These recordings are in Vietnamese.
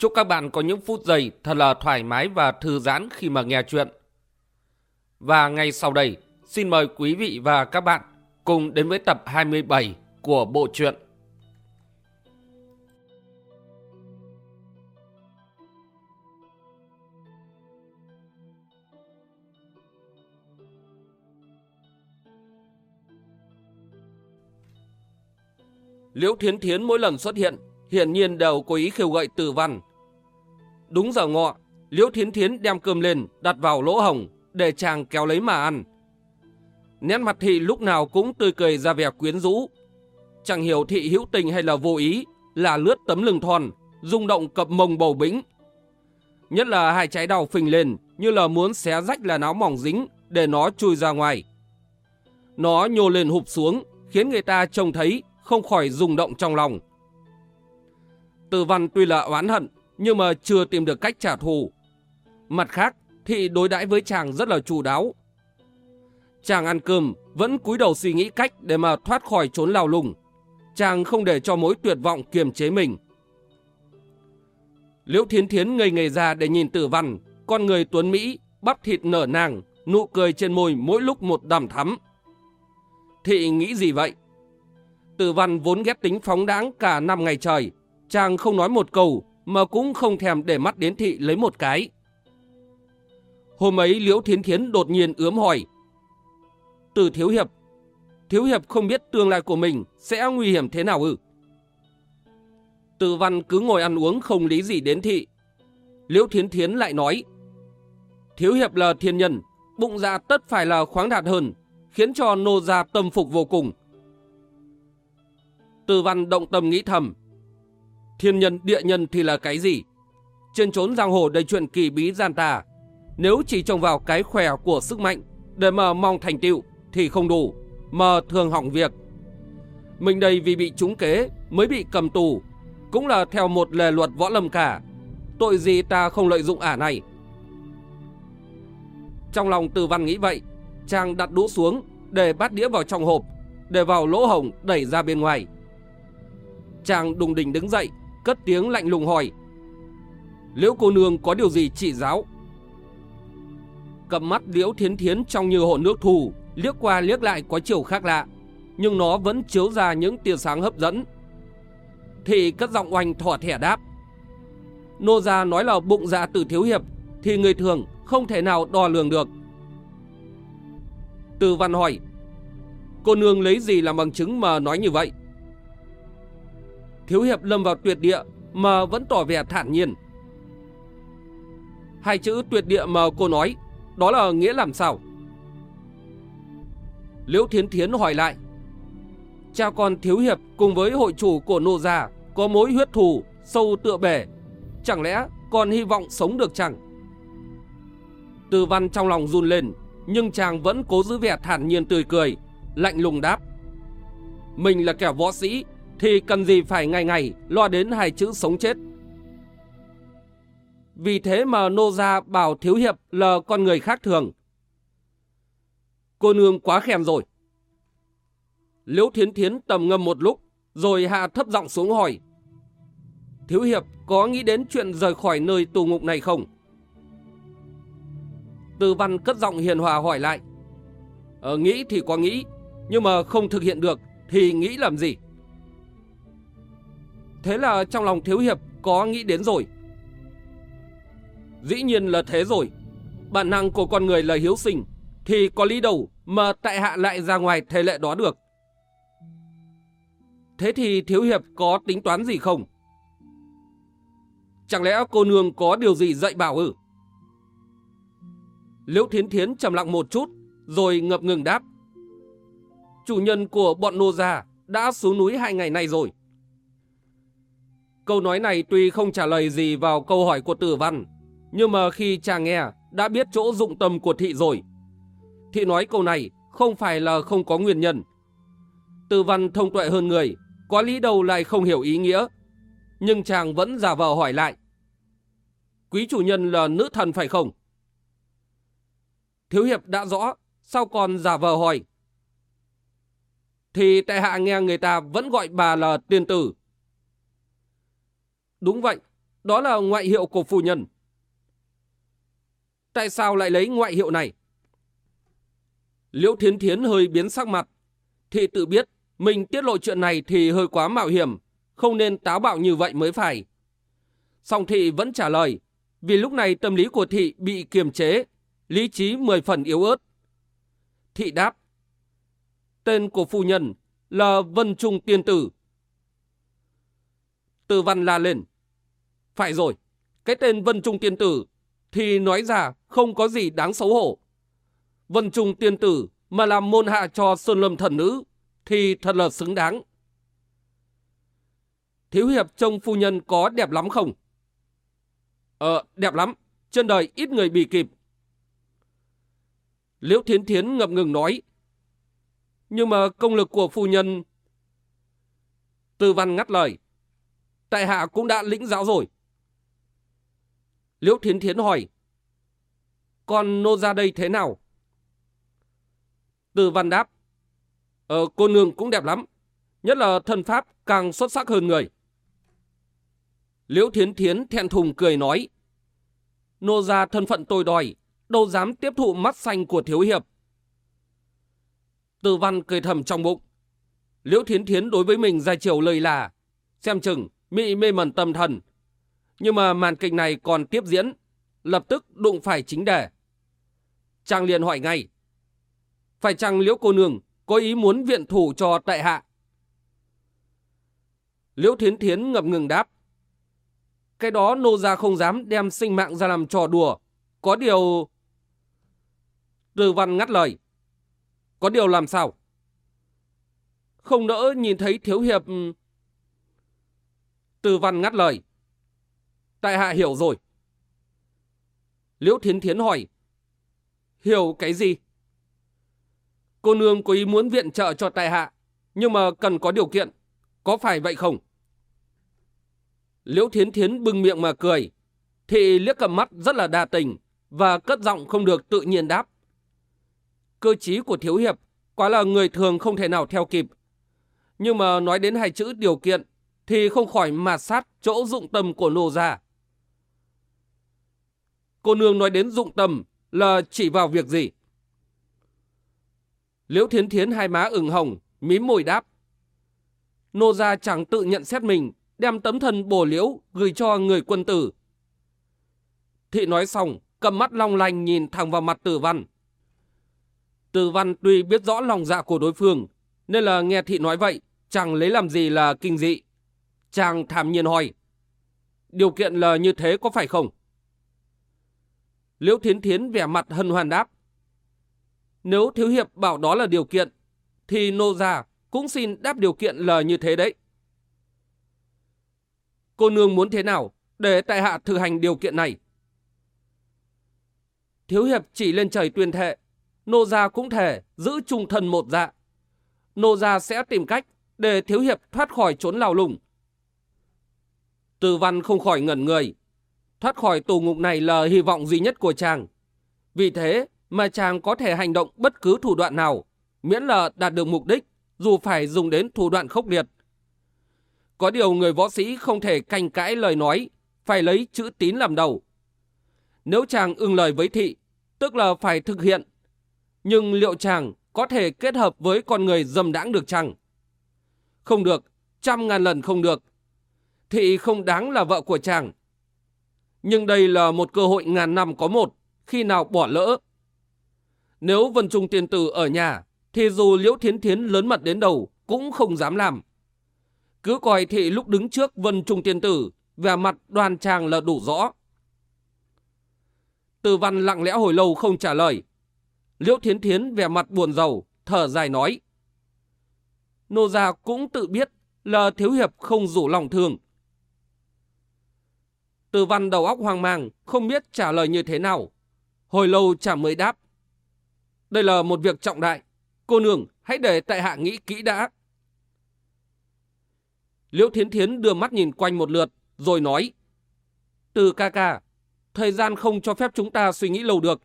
Chúc các bạn có những phút giây thật là thoải mái và thư giãn khi mà nghe chuyện. Và ngay sau đây, xin mời quý vị và các bạn cùng đến với tập 27 của bộ truyện. Liễu Thiến Thiến mỗi lần xuất hiện, hiển nhiên đều cố ý khiêu gợi từ văn. Đúng giờ ngọ, Liễu Thiến Thiến đem cơm lên, đặt vào lỗ hồng, để chàng kéo lấy mà ăn. Nét mặt thị lúc nào cũng tươi cười ra vẻ quyến rũ. Chẳng hiểu thị hữu tình hay là vô ý, là lướt tấm lưng thon, rung động cập mông bầu bĩnh. Nhất là hai trái đào phình lên như là muốn xé rách là áo mỏng dính để nó chui ra ngoài. Nó nhô lên hụp xuống, khiến người ta trông thấy không khỏi rung động trong lòng. Từ văn tuy là oán hận, nhưng mà chưa tìm được cách trả thù. Mặt khác, thị đối đãi với chàng rất là chu đáo. Chàng ăn cơm, vẫn cúi đầu suy nghĩ cách để mà thoát khỏi trốn lao lùng. Chàng không để cho mối tuyệt vọng kiềm chế mình. Liễu Thiến Thiến ngây ngây ra để nhìn tử văn, con người tuấn Mỹ, bắp thịt nở nàng, nụ cười trên môi mỗi lúc một đầm thắm. Thị nghĩ gì vậy? Tử văn vốn ghét tính phóng đãng cả năm ngày trời. Chàng không nói một câu mà cũng không thèm để mắt đến thị lấy một cái. Hôm ấy Liễu Thiến Thiến đột nhiên ướm hỏi. Từ Thiếu Hiệp, Thiếu Hiệp không biết tương lai của mình sẽ nguy hiểm thế nào ư? Từ văn cứ ngồi ăn uống không lý gì đến thị. Liễu Thiến Thiến lại nói. Thiếu Hiệp là thiên nhân, bụng dạ tất phải là khoáng đạt hơn, khiến cho nô gia tâm phục vô cùng. Từ văn động tâm nghĩ thầm. Thiên nhân địa nhân thì là cái gì? Trên trốn giang hồ đầy chuyện kỳ bí gian tà. Nếu chỉ trông vào cái khỏe của sức mạnh để mà mong thành tựu thì không đủ, mà thường hỏng việc. Mình đây vì bị trúng kế mới bị cầm tù, cũng là theo một lề luật võ lâm cả. Tội gì ta không lợi dụng ả này? Trong lòng từ văn nghĩ vậy, chàng đặt đũa xuống để bắt đĩa vào trong hộp, để vào lỗ hồng đẩy ra bên ngoài. Chàng đùng đỉnh đứng dậy, cất tiếng lạnh lùng hỏi. Liễu cô nương có điều gì trị giáo? Cầm mắt liễu thiến thiến trong như hồ nước thù, liếc qua liếc lại có chiều khác lạ, nhưng nó vẫn chiếu ra những tia sáng hấp dẫn. Thị cất giọng oanh thỏa thẻ đáp. Nô gia nói là bụng dạ tử thiếu hiệp, thì người thường không thể nào đo lường được. Từ văn hỏi, cô nương lấy gì làm bằng chứng mà nói như vậy? Thiếu hiệp lâm vào tuyệt địa mà vẫn tỏ vẻ thản nhiên. Hai chữ tuyệt địa mà cô nói, đó là nghĩa làm sao? Liễu Thiến Thiến hỏi lại. Cha con thiếu hiệp cùng với hội chủ của nô gia có mối huyết thù sâu tựa bể. Chẳng lẽ còn hy vọng sống được chẳng? Từ văn trong lòng run lên, nhưng chàng vẫn cố giữ vẻ thản nhiên tươi cười, lạnh lùng đáp. Mình là kẻ võ sĩ, thì cần gì phải ngày ngày lo đến hai chữ sống chết. Vì thế mà nô gia bảo thiếu hiệp là con người khác thường. Cô nương quá khen rồi. Liễu thiến thiến tầm ngâm một lúc, rồi hạ thấp giọng xuống hỏi. Thiếu hiệp có nghĩ đến chuyện rời khỏi nơi tù ngục này không? Từ văn cất giọng hiền hòa hỏi lại. Ờ, nghĩ thì có nghĩ, nhưng mà không thực hiện được thì nghĩ làm gì? Thế là trong lòng thiếu hiệp có nghĩ đến rồi. Dĩ nhiên là thế rồi. Bản năng của con người là hiếu sinh, thì có lý đầu mà tại hạ lại ra ngoài thể lệ đó được. Thế thì thiếu hiệp có tính toán gì không? Chẳng lẽ cô nương có điều gì dạy bảo ư? Liễu Thiến Thiến trầm lặng một chút, rồi ngập ngừng đáp. Chủ nhân của bọn nô gia đã xuống núi hai ngày nay rồi. Câu nói này tuy không trả lời gì vào câu hỏi của tử văn, Nhưng mà khi chàng nghe đã biết chỗ dụng tâm của thị rồi. Thị nói câu này không phải là không có nguyên nhân. Tử văn thông tuệ hơn người, có lý đầu lại không hiểu ý nghĩa. Nhưng chàng vẫn giả vờ hỏi lại. Quý chủ nhân là nữ thần phải không? Thiếu hiệp đã rõ, sao còn giả vờ hỏi? Thì tại hạ nghe người ta vẫn gọi bà là tiên tử. Đúng vậy, đó là ngoại hiệu của phu nhân. Tại sao lại lấy ngoại hiệu này? Liễu Thiến Thiến hơi biến sắc mặt. Thị tự biết mình tiết lộ chuyện này thì hơi quá mạo hiểm, không nên táo bạo như vậy mới phải. Song thị vẫn trả lời, vì lúc này tâm lý của thị bị kiềm chế, lý trí mười phần yếu ớt. Thị đáp, tên của phu nhân là Vân Trung Tiên Tử. Từ văn la lên, phải rồi, cái tên Vân Trung Tiên Tử thì nói ra không có gì đáng xấu hổ. Vân Trung Tiên Tử mà làm môn hạ cho Sơn Lâm Thần Nữ thì thật là xứng đáng. Thiếu hiệp trông phu nhân có đẹp lắm không? Ờ, đẹp lắm. Trên đời ít người bị kịp. Liễu Thiến Thiến ngập ngừng nói. Nhưng mà công lực của phu nhân... Tư văn ngắt lời. Tại hạ cũng đã lĩnh giáo rồi. Liễu Thiến Thiến hỏi. Con nô ra đây thế nào? Tư văn đáp. Ờ, cô nương cũng đẹp lắm. Nhất là thân pháp càng xuất sắc hơn người. Liễu Thiến Thiến thẹn thùng cười nói. Nô ra thân phận tôi đòi, đâu dám tiếp thụ mắt xanh của thiếu hiệp. Từ văn cười thầm trong bụng. Liễu Thiến Thiến đối với mình ra chiều lời là, xem chừng mị mê mẩn tâm thần. Nhưng mà màn kịch này còn tiếp diễn, lập tức đụng phải chính đề. Chàng liền hỏi ngay. Phải chăng Liễu cô nương có ý muốn viện thủ cho tại hạ? Liễu Thiến Thiến ngập ngừng đáp. Cái đó nô gia không dám đem sinh mạng ra làm trò đùa. Có điều... Từ văn ngắt lời. Có điều làm sao? Không nỡ nhìn thấy thiếu hiệp... Từ văn ngắt lời. Tại hạ hiểu rồi. Liễu Thiến Thiến hỏi. Hiểu cái gì? Cô nương có ý muốn viện trợ cho tại hạ, nhưng mà cần có điều kiện. Có phải vậy không? Liễu Thiến Thiến bưng miệng mà cười. Thị liếc cầm mắt rất là đa tình và cất giọng không được tự nhiên đáp. Cơ trí của Thiếu Hiệp quá là người thường không thể nào theo kịp. Nhưng mà nói đến hai chữ điều kiện thì không khỏi mà sát chỗ dụng tâm của nô gia. Cô nương nói đến dụng tâm là chỉ vào việc gì? Liễu Thiến Thiến hai má ửng hồng, mím môi đáp. Nô gia chẳng tự nhận xét mình đem tấm thân bổ liễu gửi cho người quân tử. Thị nói xong, cầm mắt long lanh nhìn thẳng vào mặt tử văn. Tử văn tuy biết rõ lòng dạ của đối phương, nên là nghe thị nói vậy, chẳng lấy làm gì là kinh dị. Chàng thảm nhiên hỏi, điều kiện là như thế có phải không? Liễu Thiến Thiến vẻ mặt hân hoan đáp. Nếu Thiếu Hiệp bảo đó là điều kiện, thì nô già cũng xin đáp điều kiện lời như thế đấy. Cô nương muốn thế nào để tại hạ thực hành điều kiện này? Thiếu hiệp chỉ lên trời tuyên thệ, nô gia cũng thể giữ trung thân một dạ. Nô gia sẽ tìm cách để thiếu hiệp thoát khỏi trốn lao lùng. Từ văn không khỏi ngẩn người. Thoát khỏi tù ngục này là hy vọng duy nhất của chàng. Vì thế mà chàng có thể hành động bất cứ thủ đoạn nào, miễn là đạt được mục đích, dù phải dùng đến thủ đoạn khốc liệt. Có điều người võ sĩ không thể canh cãi lời nói, phải lấy chữ tín làm đầu. Nếu chàng ưng lời với thị, tức là phải thực hiện. Nhưng liệu chàng có thể kết hợp với con người dâm đãng được chăng? Không được, trăm ngàn lần không được. Thị không đáng là vợ của chàng. Nhưng đây là một cơ hội ngàn năm có một, khi nào bỏ lỡ. Nếu Vân Trung Tiên Tử ở nhà, thì dù Liễu Thiến Thiến lớn mật đến đầu, cũng không dám làm. Cứ coi thị lúc đứng trước Vân Trung Tiên Tử, vẻ mặt đoan trang là đủ rõ. Từ văn lặng lẽ hồi lâu không trả lời. Liễu Thiến Thiến vẻ mặt buồn rầu, thở dài nói. Nô gia cũng tự biết là thiếu hiệp không rủ lòng thương. Từ văn đầu óc hoang mang, không biết trả lời như thế nào. Hồi lâu chả mới đáp. Đây là một việc trọng đại. Cô nương, hãy để tại hạ nghĩ kỹ đã. Liễu Thiến Thiến đưa mắt nhìn quanh một lượt, rồi nói. Từ ca ca, thời gian không cho phép chúng ta suy nghĩ lâu được.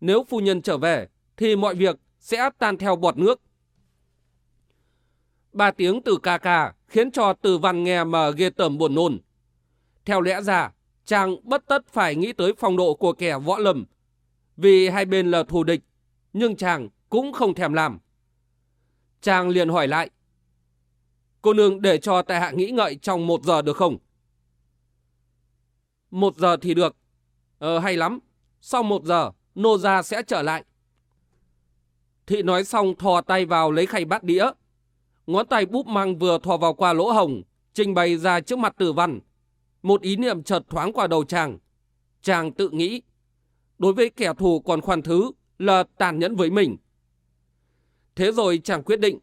Nếu phu nhân trở về, thì mọi việc sẽ tan theo bọt nước. Ba tiếng từ ca ca khiến cho từ văn nghe mà ghê tởm buồn nôn. Theo lẽ ra, chàng bất tất phải nghĩ tới phong độ của kẻ võ lâm. Vì hai bên là thù địch, nhưng chàng cũng không thèm làm. Chàng liền hỏi lại. Cô nương để cho tại hạ nghĩ ngợi trong một giờ được không? Một giờ thì được. Ờ hay lắm. Sau một giờ, nô gia sẽ trở lại. Thị nói xong thò tay vào lấy khay bát đĩa. Ngón tay búp măng vừa thò vào qua lỗ hồng, trình bày ra trước mặt tử văn. Một ý niệm chợt thoáng qua đầu chàng. Chàng tự nghĩ, đối với kẻ thù còn khoan thứ là tàn nhẫn với mình. Thế rồi chàng quyết định.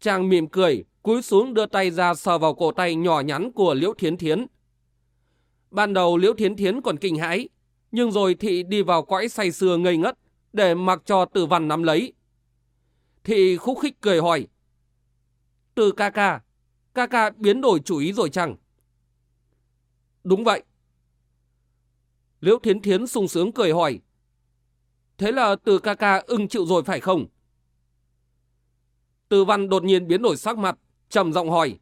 Chàng mỉm cười, cúi xuống đưa tay ra sờ vào cổ tay nhỏ nhắn của Liễu Thiến Thiến. Ban đầu Liễu Thiến Thiến còn kinh hãi, nhưng rồi thị đi vào cõi say sưa ngây ngất để mặc cho tử văn nắm lấy. Thị khúc khích cười hỏi. Từ ca ca, ca ca biến đổi chủ ý rồi chẳng. Đúng vậy. Liễu Thiến Thiến sung sướng cười hỏi. Thế là từ ca ca ưng chịu rồi phải không? Từ văn đột nhiên biến đổi sắc mặt, trầm giọng hỏi.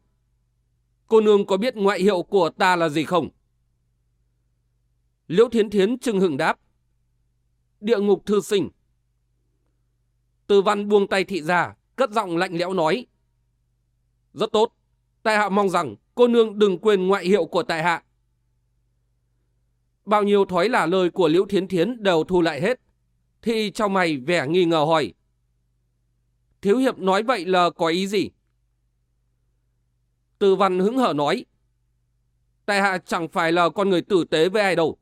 Cô nương có biết ngoại hiệu của ta là gì không? Liễu Thiến Thiến trưng hừng đáp. Địa ngục thư sinh. Từ văn buông tay thị ra, cất giọng lạnh lẽo nói. Rất tốt. Tại hạ mong rằng cô nương đừng quên ngoại hiệu của tại hạ. Bao nhiêu thói là lời của Liễu Thiến Thiến đều thu lại hết. Thì trong mày vẻ nghi ngờ hỏi. Thiếu hiệp nói vậy là có ý gì? Từ văn hứng hở nói. Tại hạ chẳng phải là con người tử tế với ai đâu.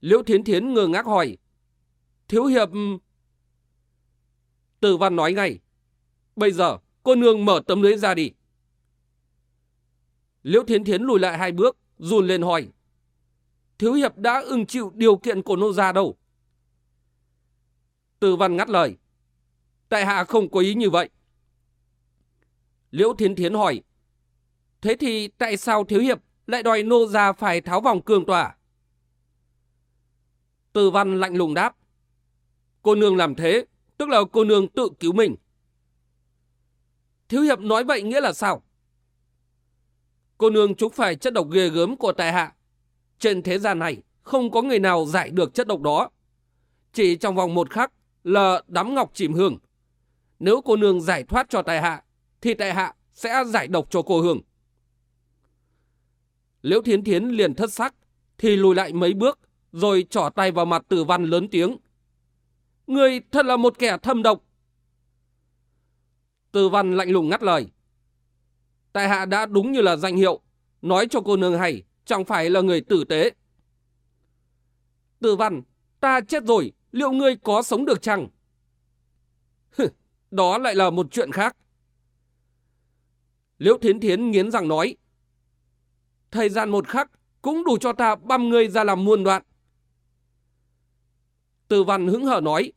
Liễu Thiến Thiến ngơ ngác hỏi. Thiếu hiệp... Từ văn nói ngay. Bây giờ, cô nương mở tấm lưới ra đi. Liễu Thiến Thiến lùi lại hai bước, run lên hỏi. Thiếu hiệp đã ưng chịu điều kiện của nô gia đâu. Từ văn ngắt lời. Tại hạ không có ý như vậy. Liễu Thiến Thiến hỏi. Thế thì tại sao thiếu hiệp lại đòi nô gia phải tháo vòng cường tỏa? Từ văn lạnh lùng đáp. Cô nương làm thế, tức là cô nương tự cứu mình. Thiếu hiệp nói vậy nghĩa là sao? Cô nương chúng phải chất độc ghê gớm của tài hạ. Trên thế gian này, không có người nào giải được chất độc đó. Chỉ trong vòng một khắc là đắm ngọc chìm hương. Nếu cô nương giải thoát cho tài hạ, thì tài hạ sẽ giải độc cho cô hương. Liễu Thiến Thiến liền thất sắc, thì lùi lại mấy bước, rồi trỏ tay vào mặt tử văn lớn tiếng. Người thật là một kẻ thâm độc. Tử văn lạnh lùng ngắt lời. Tại hạ đã đúng như là danh hiệu, nói cho cô nương hay, chẳng phải là người tử tế. Tử văn, ta chết rồi, liệu ngươi có sống được chăng? đó lại là một chuyện khác. Liễu Thiến Thiến nghiến rằng nói. Thời gian một khắc cũng đủ cho ta băm ngươi ra làm muôn đoạn. Tử văn hứng hở nói.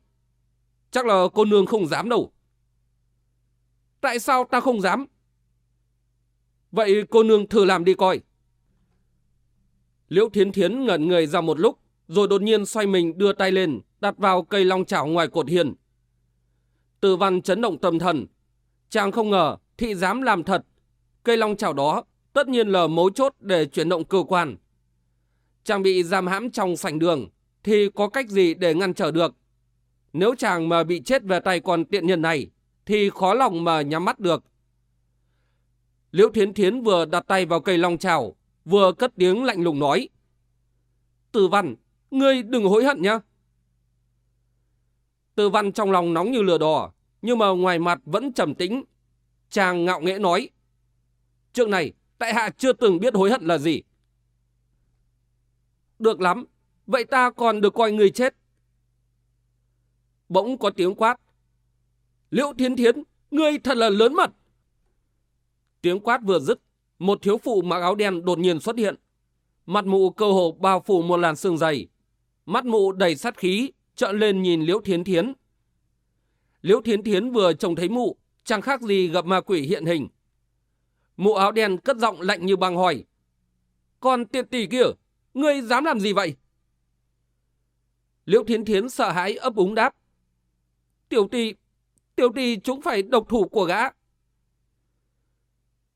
Chắc là cô nương không dám đâu. Tại sao ta không dám? Vậy cô nương thử làm đi coi. Liễu Thiến Thiến ngẩn người ra một lúc, rồi đột nhiên xoay mình đưa tay lên, đặt vào cây long chảo ngoài cột hiền. Từ văn chấn động tâm thần. Chàng không ngờ thị dám làm thật. Cây long chảo đó tất nhiên là mấu chốt để chuyển động cơ quan. Chàng bị giam hãm trong sảnh đường, thì có cách gì để ngăn trở được? Nếu chàng mà bị chết về tay con tiện nhân này, thì khó lòng mà nhắm mắt được. Liễu Thiến Thiến vừa đặt tay vào cây long chảo, vừa cất tiếng lạnh lùng nói. Từ văn, ngươi đừng hối hận nhá. Từ văn trong lòng nóng như lửa đỏ, nhưng mà ngoài mặt vẫn trầm tĩnh. Chàng ngạo nghễ nói. Trước này, tại hạ chưa từng biết hối hận là gì. Được lắm, vậy ta còn được coi người chết. Bỗng có tiếng quát. Liễu Thiên Thiến, ngươi thật là lớn mật. Tiếng quát vừa dứt, một thiếu phụ mặc áo đen đột nhiên xuất hiện. Mặt mụ cơ hồ bao phủ một làn sương dày. Mắt mụ đầy sát khí, trợn lên nhìn Liễu Thiến Thiến. Liễu Thiến Thiến vừa trông thấy mụ, chẳng khác gì gặp ma quỷ hiện hình. Mụ áo đen cất giọng lạnh như băng hỏi. Còn tiện tỷ kia, ngươi dám làm gì vậy? Liễu Thiến Thiến sợ hãi ấp úng đáp. Tiểu tỷ, tiểu tỷ chúng phải độc thủ của gã.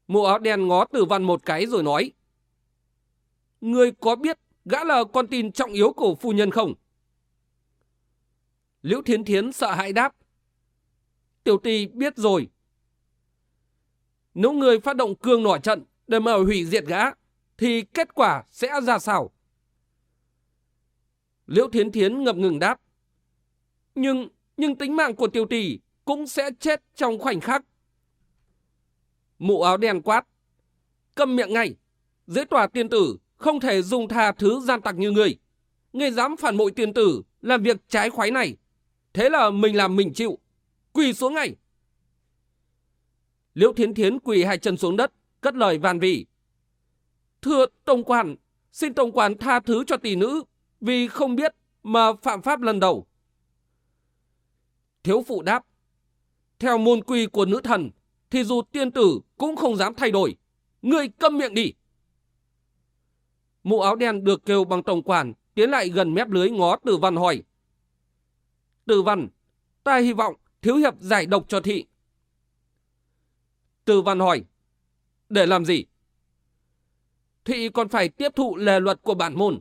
Mụ áo đen ngó tử văn một cái rồi nói. Ngươi có biết gã là con tin trọng yếu của phu nhân không? Liễu Thiến Thiến sợ hãi đáp. Tiểu tỷ biết rồi. Nếu người phát động cương nỏ trận để mà hủy diệt gã, thì kết quả sẽ ra sao? Liễu Thiến Thiến ngập ngừng đáp. Nhưng, nhưng tính mạng của tiểu tỷ cũng sẽ chết trong khoảnh khắc. Mụ áo đen quát. Câm miệng ngay. Dưới tòa tiên tử không thể dùng tha thứ gian tặc như người. Người dám phản bội tiên tử làm việc trái khoái này. Thế là mình làm mình chịu. Quỳ xuống ngay. Liễu Thiến Thiến quỳ hai chân xuống đất, cất lời van vỉ. Thưa Tông Quan, xin Tông Quan tha thứ cho tỷ nữ vì không biết mà phạm pháp lần đầu. Thiếu phụ đáp, theo môn quy của nữ thần, thì dù tiên tử cũng không dám thay đổi. Ngươi câm miệng đi. Mụ áo đen được kêu bằng tổng quản, tiến lại gần mép lưới ngó tử văn hỏi. Tử văn, ta hy vọng thiếu hiệp giải độc cho thị. Tử văn hỏi, để làm gì? Thị còn phải tiếp thụ lề luật của bản môn.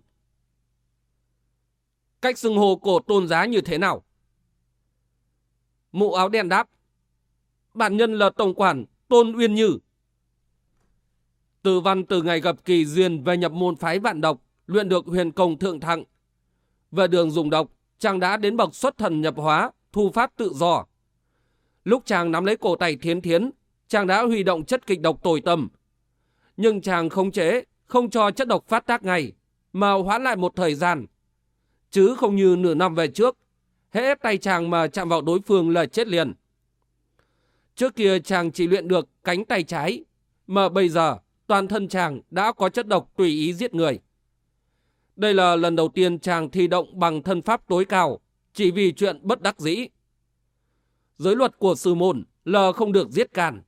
Cách xưng hô cổ tôn giá như thế nào? Mụ áo đen đáp. Bản nhân là tổng quản Tôn Uyên Như. Từ văn từ ngày gặp kỳ duyên về nhập môn phái vạn độc, luyện được huyền công thượng thặng. Về đường dùng độc, chàng đã đến bậc xuất thần nhập hóa, thu phát tự do. Lúc chàng nắm lấy cổ tay thiến thiến, chàng đã huy động chất kịch độc tồi tâm. Nhưng chàng không chế, không cho chất độc phát tác ngay, mà hoãn lại một thời gian. Chứ không như nửa năm về trước, hễ tay chàng mà chạm vào đối phương là chết liền. Trước kia chàng chỉ luyện được cánh tay trái, mà bây giờ toàn thân chàng đã có chất độc tùy ý giết người. Đây là lần đầu tiên chàng thi động bằng thân pháp tối cao, chỉ vì chuyện bất đắc dĩ. Giới luật của sư môn là không được giết càn.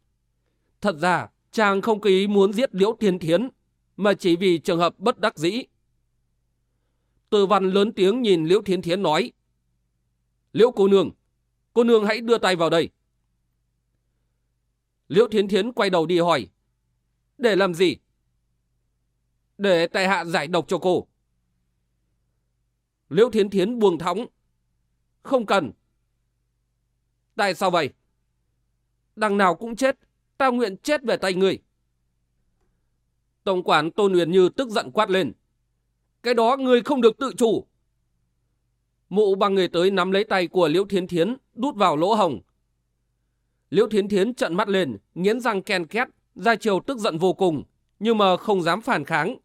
Thật ra, chàng không có ý muốn giết liễu thiên thiến, mà chỉ vì trường hợp bất đắc dĩ. Từ văn lớn tiếng nhìn liễu thiên thiến nói, Liễu cô nương, cô nương hãy đưa tay vào đây. Liễu Thiến Thiến quay đầu đi hỏi. Để làm gì? Để tại hạ giải độc cho cô. Liễu Thiến Thiến buông thõng. Không cần. Tại sao vậy? Đằng nào cũng chết. Ta nguyện chết về tay người. Tổng quản Tôn Huyền Như tức giận quát lên. Cái đó người không được tự chủ. Mụ bằng người tới nắm lấy tay của Liễu Thiến Thiến, đút vào lỗ hồng, Liễu Thiến Thiến trận mắt lên, nghiến răng ken két, ra chiều tức giận vô cùng, nhưng mà không dám phản kháng.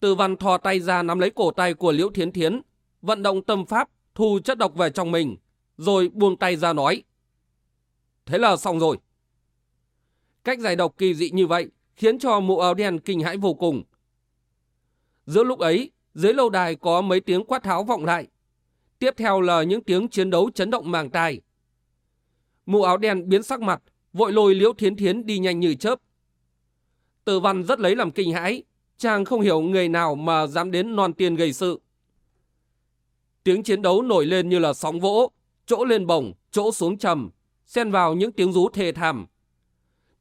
Từ văn thò tay ra nắm lấy cổ tay của Liễu Thiến Thiến, vận động tâm pháp, thu chất độc về trong mình, rồi buông tay ra nói. Thế là xong rồi. Cách giải độc kỳ dị như vậy khiến cho mụ áo đen kinh hãi vô cùng. Giữa lúc ấy, dưới lâu đài có mấy tiếng quát tháo vọng lại. Tiếp theo là những tiếng chiến đấu chấn động màng tai. Mụ áo đen biến sắc mặt, vội lôi liễu thiến thiến đi nhanh như chớp. Tử văn rất lấy làm kinh hãi, chàng không hiểu người nào mà dám đến non tiền gây sự. Tiếng chiến đấu nổi lên như là sóng vỗ, chỗ lên bổng, chỗ xuống trầm, xen vào những tiếng rú thề thảm.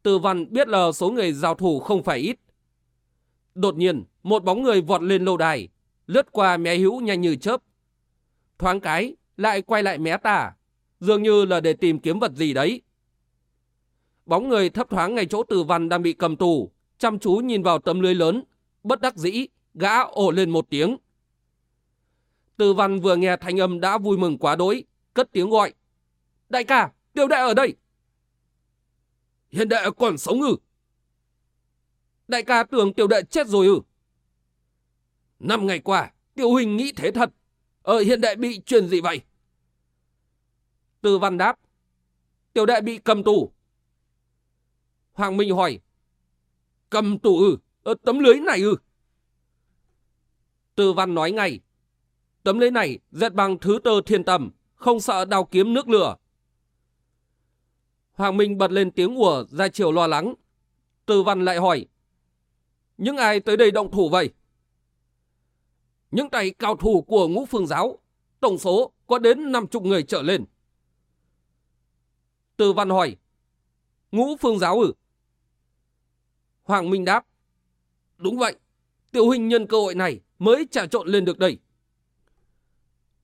Tử văn biết là số người giao thủ không phải ít. Đột nhiên, một bóng người vọt lên lâu đài, lướt qua mé hữu nhanh như chớp. Thoáng cái, lại quay lại mé tả, dường như là để tìm kiếm vật gì đấy. Bóng người thấp thoáng ngay chỗ tử văn đang bị cầm tù, chăm chú nhìn vào tấm lưới lớn, bất đắc dĩ, gã ồ lên một tiếng. Tử văn vừa nghe thanh âm đã vui mừng quá đỗi, cất tiếng gọi. Đại ca, tiểu đệ ở đây. Hiện đệ còn sống ư? Đại ca tưởng tiểu đệ chết rồi ư? Năm ngày qua, tiểu huynh nghĩ thế thật. Ở hiện đệ bị truyền gì vậy? Tư văn đáp. Tiểu đệ bị cầm tù. Hoàng Minh hỏi. Cầm tù ư? Ở tấm lưới này ư? Từ văn nói ngay. Tấm lưới này dệt bằng thứ tơ thiên tầm, không sợ đào kiếm nước lửa. Hoàng Minh bật lên tiếng ủa ra chiều lo lắng. Từ văn lại hỏi. Những ai tới đây động thủ vậy? Những tay cao thủ của ngũ phương giáo, tổng số có đến 50 người trở lên. Từ văn hỏi. Ngũ phương giáo ử, Hoàng Minh đáp. Đúng vậy, tiểu huynh nhân cơ hội này mới trả trộn lên được đây.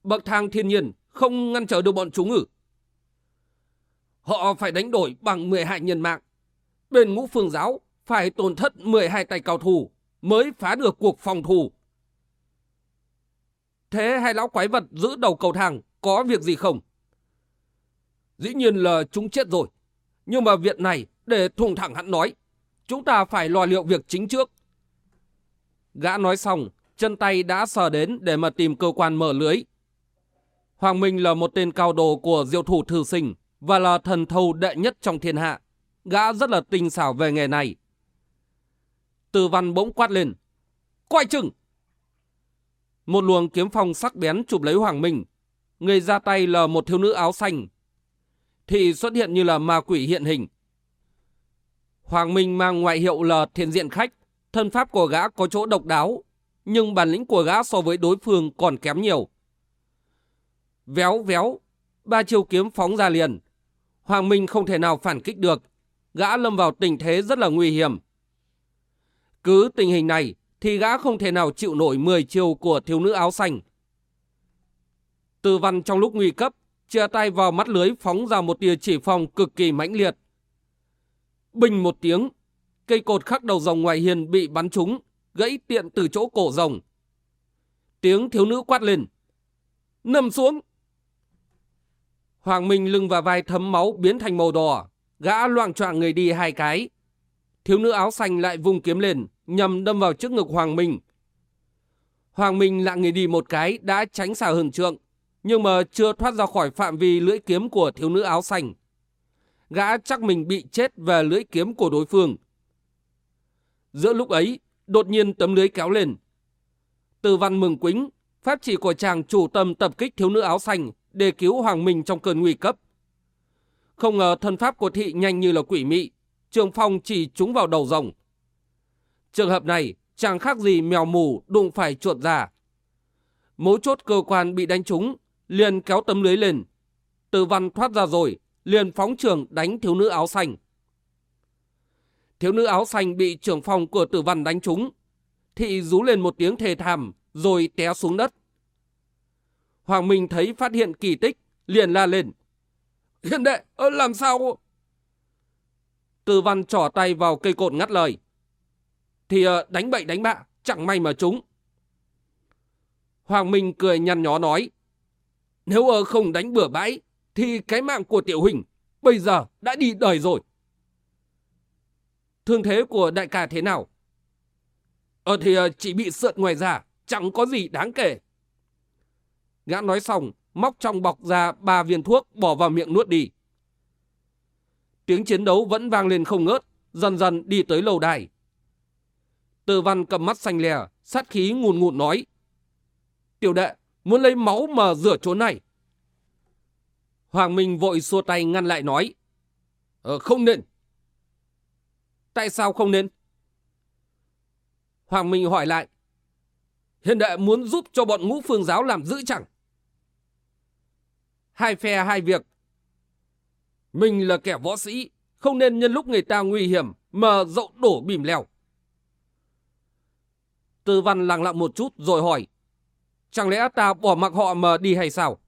Bậc thang thiên nhiên không ngăn trở được bọn chúng ử, Họ phải đánh đổi bằng 12 nhân mạng. Bên ngũ phương giáo phải tổn thất 12 tay cao thủ mới phá được cuộc phòng thủ. Thế hai lão quái vật giữ đầu cầu thang có việc gì không? Dĩ nhiên là chúng chết rồi. Nhưng mà việc này để thùng thẳng hắn nói. Chúng ta phải lo liệu việc chính trước. Gã nói xong, chân tay đã sờ đến để mà tìm cơ quan mở lưới. Hoàng Minh là một tên cao đồ của diệu thủ thư sinh và là thần thâu đệ nhất trong thiên hạ. Gã rất là tinh xảo về nghề này. Từ văn bỗng quát lên. Quay chừng! Một luồng kiếm phong sắc bén chụp lấy Hoàng Minh. Người ra tay là một thiếu nữ áo xanh. Thì xuất hiện như là ma quỷ hiện hình. Hoàng Minh mang ngoại hiệu là thiên diện khách. Thân pháp của gã có chỗ độc đáo. Nhưng bản lĩnh của gã so với đối phương còn kém nhiều. Véo véo. Ba chiêu kiếm phóng ra liền. Hoàng Minh không thể nào phản kích được. Gã lâm vào tình thế rất là nguy hiểm. Cứ tình hình này thì gã không thể nào chịu nổi 10 chiêu của thiếu nữ áo xanh. Từ văn trong lúc nguy cấp, chia tay vào mắt lưới phóng ra một tia chỉ phong cực kỳ mãnh liệt. Bình một tiếng, cây cột khắc đầu rồng ngoài hiền bị bắn trúng, gãy tiện từ chỗ cổ rồng. Tiếng thiếu nữ quát lên. Nằm xuống! Hoàng Minh lưng và vai thấm máu biến thành màu đỏ, gã loạn choạng người đi hai cái. Thiếu nữ áo xanh lại vung kiếm lên, nhằm đâm vào trước ngực Hoàng Minh. Hoàng Minh lạng người đi một cái đã tránh xa hừng trượng, nhưng mà chưa thoát ra khỏi phạm vi lưỡi kiếm của thiếu nữ áo xanh. Gã chắc mình bị chết về lưỡi kiếm của đối phương. Giữa lúc ấy, đột nhiên tấm lưới kéo lên. Từ văn mừng quính, pháp chỉ của chàng chủ tâm tập kích thiếu nữ áo xanh để cứu Hoàng Minh trong cơn nguy cấp. Không ngờ thân pháp của thị nhanh như là quỷ mị, trường phong chỉ trúng vào đầu rồng. Trường hợp này chẳng khác gì mèo mù đụng phải chuột già. Mấu chốt cơ quan bị đánh trúng, liền kéo tấm lưới lên. Tử văn thoát ra rồi, liền phóng trường đánh thiếu nữ áo xanh. Thiếu nữ áo xanh bị trưởng phòng của tử văn đánh trúng. Thị rú lên một tiếng thề thảm, rồi té xuống đất. Hoàng Minh thấy phát hiện kỳ tích, liền la lên. Hiền đệ, ơ làm sao? Tử văn trỏ tay vào cây cột ngắt lời. Thì ờ, đánh bậy đánh bạ, chẳng may mà chúng. Hoàng Minh cười nhăn nhó nói. Nếu ơ không đánh bừa bãi, thì cái mạng của tiểu huỳnh bây giờ đã đi đời rồi. Thương thế của đại ca thế nào? Ờ thì ờ, chỉ bị sượt ngoài da, chẳng có gì đáng kể. Gã nói xong, móc trong bọc ra ba viên thuốc bỏ vào miệng nuốt đi. Tiếng chiến đấu vẫn vang lên không ngớt, dần dần đi tới lầu đài. Từ văn cầm mắt xanh lè, sát khí ngùn ngụt nói. Tiểu đệ, muốn lấy máu mà rửa chỗ này. Hoàng Minh vội xua tay ngăn lại nói. Ờ, không nên. Tại sao không nên? Hoàng Minh hỏi lại. Hiện đệ muốn giúp cho bọn ngũ phương giáo làm giữ chẳng? Hai phe hai việc. Mình là kẻ võ sĩ, không nên nhân lúc người ta nguy hiểm mà dậu đổ bìm leo. Tư văn lặng lặng một chút rồi hỏi. Chẳng lẽ ta bỏ mặc họ mà đi hay sao?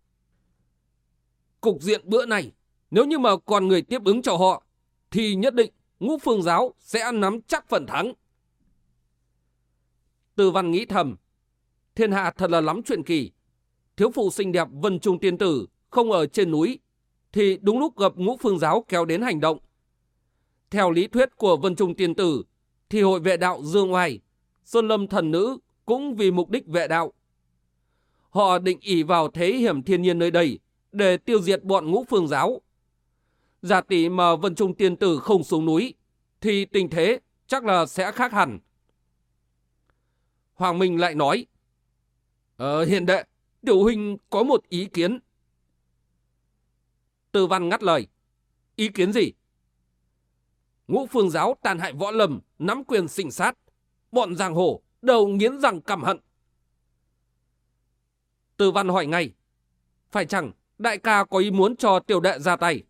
Cục diện bữa này, nếu như mà còn người tiếp ứng cho họ, thì nhất định ngũ phương giáo sẽ nắm chắc phần thắng. Từ văn nghĩ thầm, thiên hạ thật là lắm chuyện kỳ. Thiếu phụ xinh đẹp vân trung tiên tử không ở trên núi, thì đúng lúc gặp ngũ phương giáo kéo đến hành động. Theo lý thuyết của vân trung tiên tử, thì hội vệ đạo Dương Oai, Sơn Lâm thần nữ cũng vì mục đích vệ đạo. Họ định ỷ vào thế hiểm thiên nhiên nơi đây để tiêu diệt bọn ngũ phương giáo. Giả tỷ mà Vân Trung tiên tử không xuống núi, thì tình thế chắc là sẽ khác hẳn. Hoàng Minh lại nói, Ờ, hiện đệ, tiểu huynh có một ý kiến. tư văn ngắt lời. Ý kiến gì? Ngũ phương giáo tàn hại võ lâm, nắm quyền sinh sát. Bọn giang hồ đầu nghiến răng căm hận. Từ văn hỏi ngay. Phải chẳng đại ca có ý muốn cho tiểu đệ ra tay?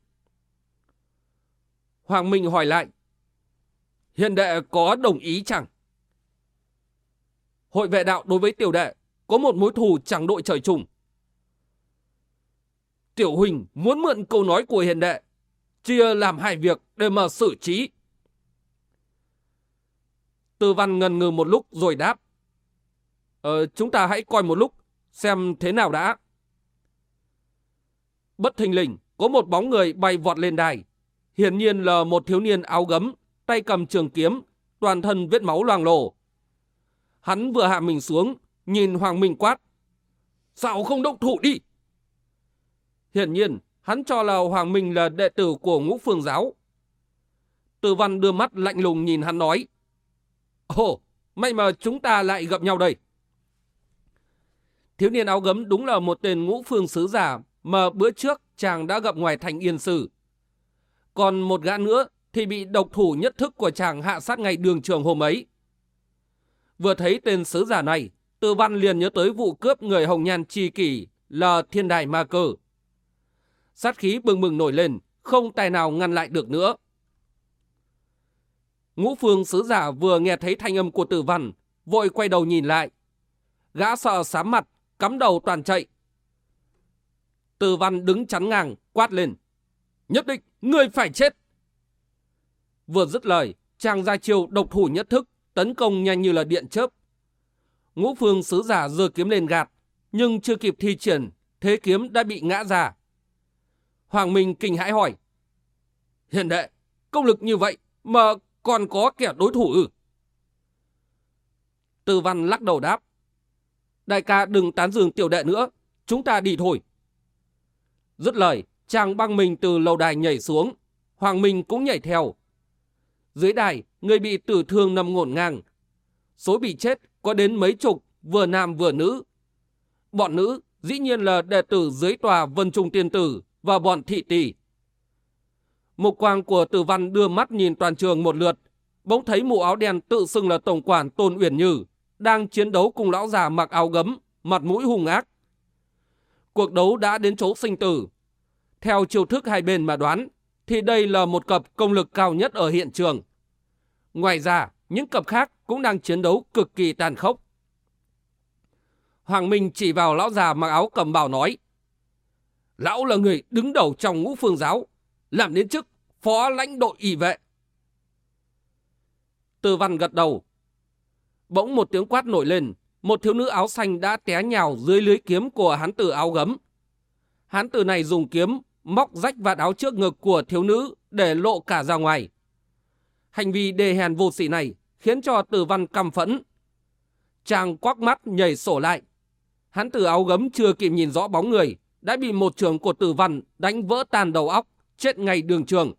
Hoàng Minh hỏi lại. Hiện đệ có đồng ý chẳng? Hội vệ đạo đối với tiểu đệ có một mối thù chẳng đội trời chung. Tiểu Huỳnh muốn mượn câu nói của hiền đệ, chia làm hai việc để mà xử trí. Tư văn ngần ngừ một lúc rồi đáp. Ờ, chúng ta hãy coi một lúc, xem thế nào đã. Bất thình lình, có một bóng người bay vọt lên đài. Hiển nhiên là một thiếu niên áo gấm, tay cầm trường kiếm, toàn thân vết máu loang lổ. Hắn vừa hạ mình xuống, nhìn Hoàng Minh quát. Sao không động thủ đi? Hiển nhiên, hắn cho là Hoàng Minh là đệ tử của ngũ phương giáo. Từ văn đưa mắt lạnh lùng nhìn hắn nói. Ồ, may mà chúng ta lại gặp nhau đây. Thiếu niên áo gấm đúng là một tên ngũ phương sứ giả mà bữa trước chàng đã gặp ngoài thành yên sử. Còn một gã nữa thì bị độc thủ nhất thức của chàng hạ sát ngay đường trường hôm ấy. Vừa thấy tên sứ giả này, Tư Văn liền nhớ tới vụ cướp người Hồng Nhan Chi Kỷ là thiên đài ma cơ. Sát khí bừng bừng nổi lên, không tài nào ngăn lại được nữa. Ngũ phương sứ giả vừa nghe thấy thanh âm của tử văn, vội quay đầu nhìn lại. Gã sợ sám mặt, cắm đầu toàn chạy. Từ văn đứng chắn ngang, quát lên. Nhất định, người phải chết. Vừa dứt lời, chàng ra chiêu độc thủ nhất thức, tấn công nhanh như là điện chớp. Ngũ phương sứ giả giơ kiếm lên gạt, nhưng chưa kịp thi triển, thế kiếm đã bị ngã ra. Hoàng Minh kinh hãi hỏi. Hiền đệ, công lực như vậy mà còn có kẻ đối thủ ư? Tư văn lắc đầu đáp. Đại ca đừng tán dương tiểu đệ nữa, chúng ta đi thôi. Dứt lời, chàng băng mình từ lầu đài nhảy xuống, Hoàng Minh cũng nhảy theo. Dưới đài, người bị tử thương nằm ngổn ngang. Số bị chết có đến mấy chục, vừa nam vừa nữ. Bọn nữ dĩ nhiên là đệ tử dưới tòa Vân Trung Tiên Tử và bọn thị tỷ. Mục quang của tử văn đưa mắt nhìn toàn trường một lượt, bỗng thấy mụ áo đen tự xưng là tổng quản Tôn Uyển Như, đang chiến đấu cùng lão già mặc áo gấm, mặt mũi hung ác. Cuộc đấu đã đến chỗ sinh tử. Theo chiêu thức hai bên mà đoán, thì đây là một cặp công lực cao nhất ở hiện trường. Ngoài ra, những cặp khác cũng đang chiến đấu cực kỳ tàn khốc. Hoàng Minh chỉ vào lão già mặc áo cầm bào nói, Lão là người đứng đầu trong ngũ phương giáo, làm đến chức phó lãnh đội y vệ. Tư văn gật đầu. Bỗng một tiếng quát nổi lên, một thiếu nữ áo xanh đã té nhào dưới lưới kiếm của hán tử áo gấm. Hán tử này dùng kiếm móc rách vạt áo trước ngực của thiếu nữ để lộ cả ra ngoài. Hành vi đề hèn vô sĩ này khiến cho tử văn căm phẫn. Chàng quắc mắt nhảy sổ lại. Hắn tử áo gấm chưa kịp nhìn rõ bóng người, đã bị một trường của tử văn đánh vỡ tàn đầu óc, chết ngay đường trường.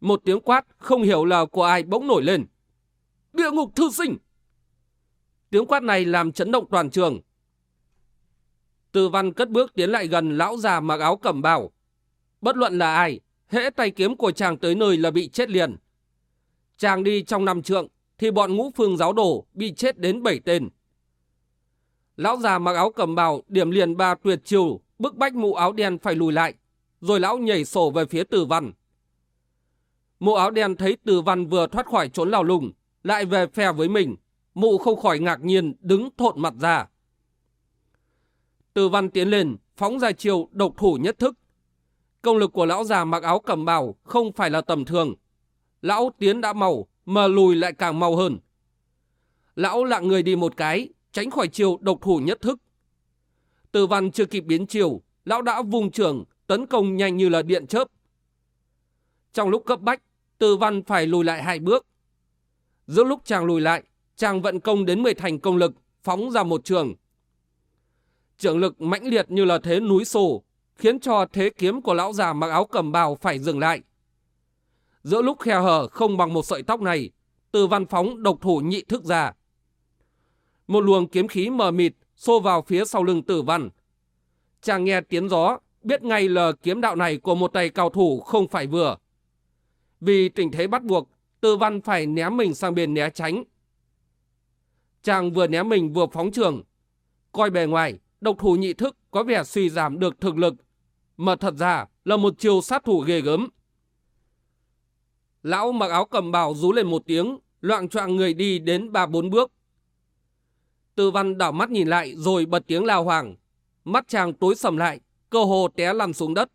Một tiếng quát không hiểu là của ai bỗng nổi lên. Địa ngục thư sinh! Tiếng quát này làm chấn động toàn trường. Từ văn cất bước tiến lại gần lão già mặc áo cẩm bào. Bất luận là ai, hễ tay kiếm của chàng tới nơi là bị chết liền. Chàng đi trong năm trượng, thì bọn ngũ phương giáo đổ bị chết đến bảy tên. Lão già mặc áo cẩm bào điểm liền ba tuyệt chiều, bức bách mụ áo đen phải lùi lại, rồi lão nhảy sổ về phía tử văn. Mụ áo đen thấy tử văn vừa thoát khỏi trốn lào lùng, lại về phe với mình, mụ không khỏi ngạc nhiên đứng thộn mặt ra. Từ văn tiến lên, phóng ra chiều độc thủ nhất thức. Công lực của lão già mặc áo cầm bào không phải là tầm thường. Lão tiến đã màu, mà lùi lại càng mau hơn. Lão lạng người đi một cái, tránh khỏi chiều độc thủ nhất thức. Từ văn chưa kịp biến chiều, lão đã vùng trường, tấn công nhanh như là điện chớp. Trong lúc cấp bách, từ văn phải lùi lại hai bước. Giữa lúc chàng lùi lại, chàng vận công đến mười thành công lực, phóng ra một trường. Trường lực mãnh liệt như là thế núi sổ, khiến cho thế kiếm của lão già mặc áo cầm bào phải dừng lại. Giữa lúc khe hở không bằng một sợi tóc này, từ văn phóng độc thủ nhị thức ra. Một luồng kiếm khí mờ mịt xô vào phía sau lưng tử văn. Chàng nghe tiếng gió, biết ngay là kiếm đạo này của một tay cao thủ không phải vừa. Vì tình thế bắt buộc, Tư văn phải ném mình sang bên né tránh. Chàng vừa ném mình vừa phóng trường. Coi bề ngoài, độc thủ nhị thức có vẻ suy giảm được thực lực, mà thật ra là một chiêu sát thủ ghê gớm. Lão mặc áo cầm bào rú lên một tiếng, loạn choạng người đi đến ba bốn bước. Tư văn đảo mắt nhìn lại rồi bật tiếng lao hoàng. Mắt chàng tối sầm lại, cơ hồ té lăn xuống đất.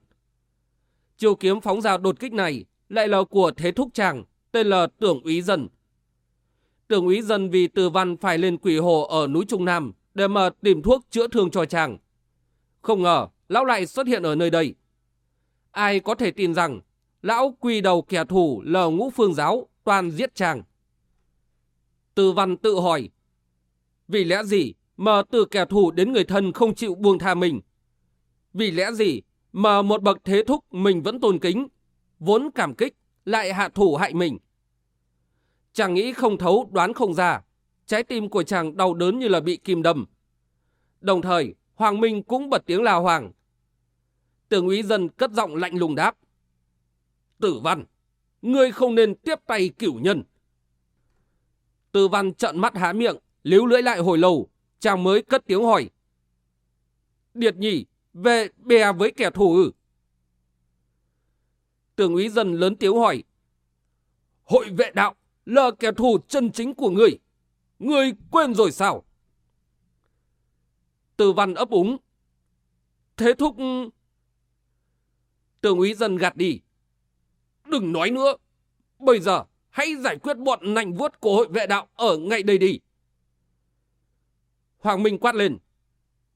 Chiêu kiếm phóng ra đột kích này lại là của thế thúc chàng, tên là Tưởng úy dân. Tưởng úy dân vì Từ Văn phải lên quỷ hồ ở núi Trung Nam để mà tìm thuốc chữa thương cho chàng. Không ngờ, lão lại xuất hiện ở nơi đây. Ai có thể tin rằng, lão quỳ đầu kẻ thù lờ ngũ phương giáo, toàn giết chàng. Từ văn tự hỏi, vì lẽ gì mà từ kẻ thù đến người thân không chịu buông tha mình? Vì lẽ gì mà một bậc thế thúc mình vẫn tôn kính, vốn cảm kích, lại hạ thủ hại mình? Chàng nghĩ không thấu đoán không ra, trái tim của chàng đau đớn như là bị kim đâm. Đồng thời, Hoàng Minh cũng bật tiếng la hoàng. Tưởng úy dân cất giọng lạnh lùng đáp. Tử văn, ngươi không nên tiếp tay cửu nhân. Tử văn trợn mắt há miệng, liếu lưỡi lại hồi lâu, chàng mới cất tiếng hỏi. Điệt nhỉ, về bè với kẻ thù ư? Tưởng úy dần lớn tiếng hỏi. Hội vệ đạo là kẻ thù chân chính của người. Người quên rồi sao? Từ văn ấp úng. Thế thúc... Tưởng úy dần gạt đi. Đừng nói nữa. Bây giờ hãy giải quyết bọn nành vuốt của hội vệ đạo ở ngay đây đi. Hoàng Minh quát lên.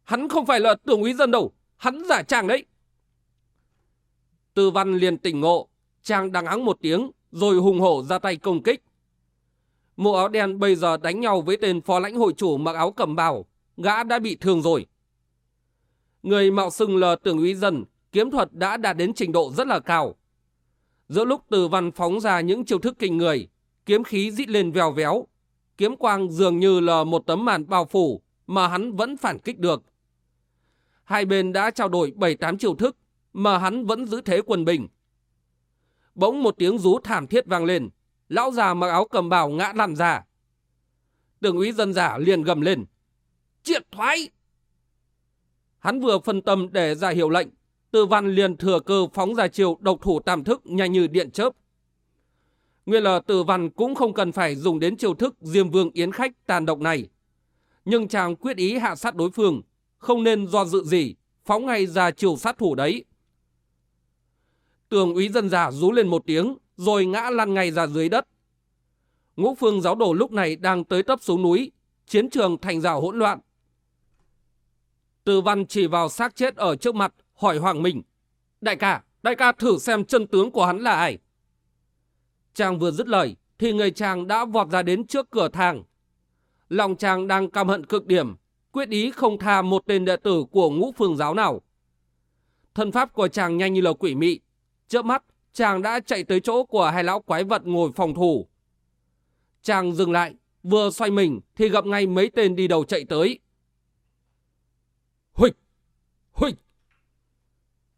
Hắn không phải là tưởng úy dân đâu. Hắn giả tràng đấy. Tư văn liền tỉnh ngộ. Chàng đằng áng một tiếng rồi hùng hổ ra tay công kích. Mụ áo đen bây giờ đánh nhau với tên phó lãnh hội chủ mặc áo cầm bào, gã đã bị thương rồi. Người mạo xưng lờ tưởng úy dân, kiếm thuật đã đạt đến trình độ rất là cao. Giữa lúc từ văn phóng ra những chiêu thức kinh người, kiếm khí dít lên vèo véo, kiếm quang dường như là một tấm màn bao phủ mà hắn vẫn phản kích được. Hai bên đã trao đổi 7-8 chiêu thức mà hắn vẫn giữ thế quân bình. Bỗng một tiếng rú thảm thiết vang lên, Lão già mặc áo cầm bào ngã lăn ra. Tưởng úy dân giả liền gầm lên. Triệt thoái! Hắn vừa phân tâm để ra hiệu lệnh. Tư văn liền thừa cơ phóng ra chiều độc thủ tam thức nhanh như điện chớp. Nguyên là tử văn cũng không cần phải dùng đến chiêu thức Diêm Vương Yến Khách tàn độc này. Nhưng chàng quyết ý hạ sát đối phương, không nên do dự gì, phóng ngay ra chiều sát thủ đấy. Tường úy dân giả rú lên một tiếng, rồi ngã lăn ngay ra dưới đất. Ngũ phương giáo đồ lúc này đang tới tấp xuống núi, chiến trường thành rào hỗn loạn. Từ văn chỉ vào xác chết ở trước mặt, hỏi Hoàng Minh. Đại ca, đại ca thử xem chân tướng của hắn là ai? Chàng vừa dứt lời, thì người chàng đã vọt ra đến trước cửa thang. Lòng chàng đang căm hận cực điểm, quyết ý không tha một tên đệ tử của ngũ phương giáo nào. Thân pháp của chàng nhanh như là quỷ mị, chớp mắt chàng đã chạy tới chỗ của hai lão quái vật ngồi phòng thủ. Chàng dừng lại, vừa xoay mình thì gặp ngay mấy tên đi đầu chạy tới. Huỵch! Huỵch!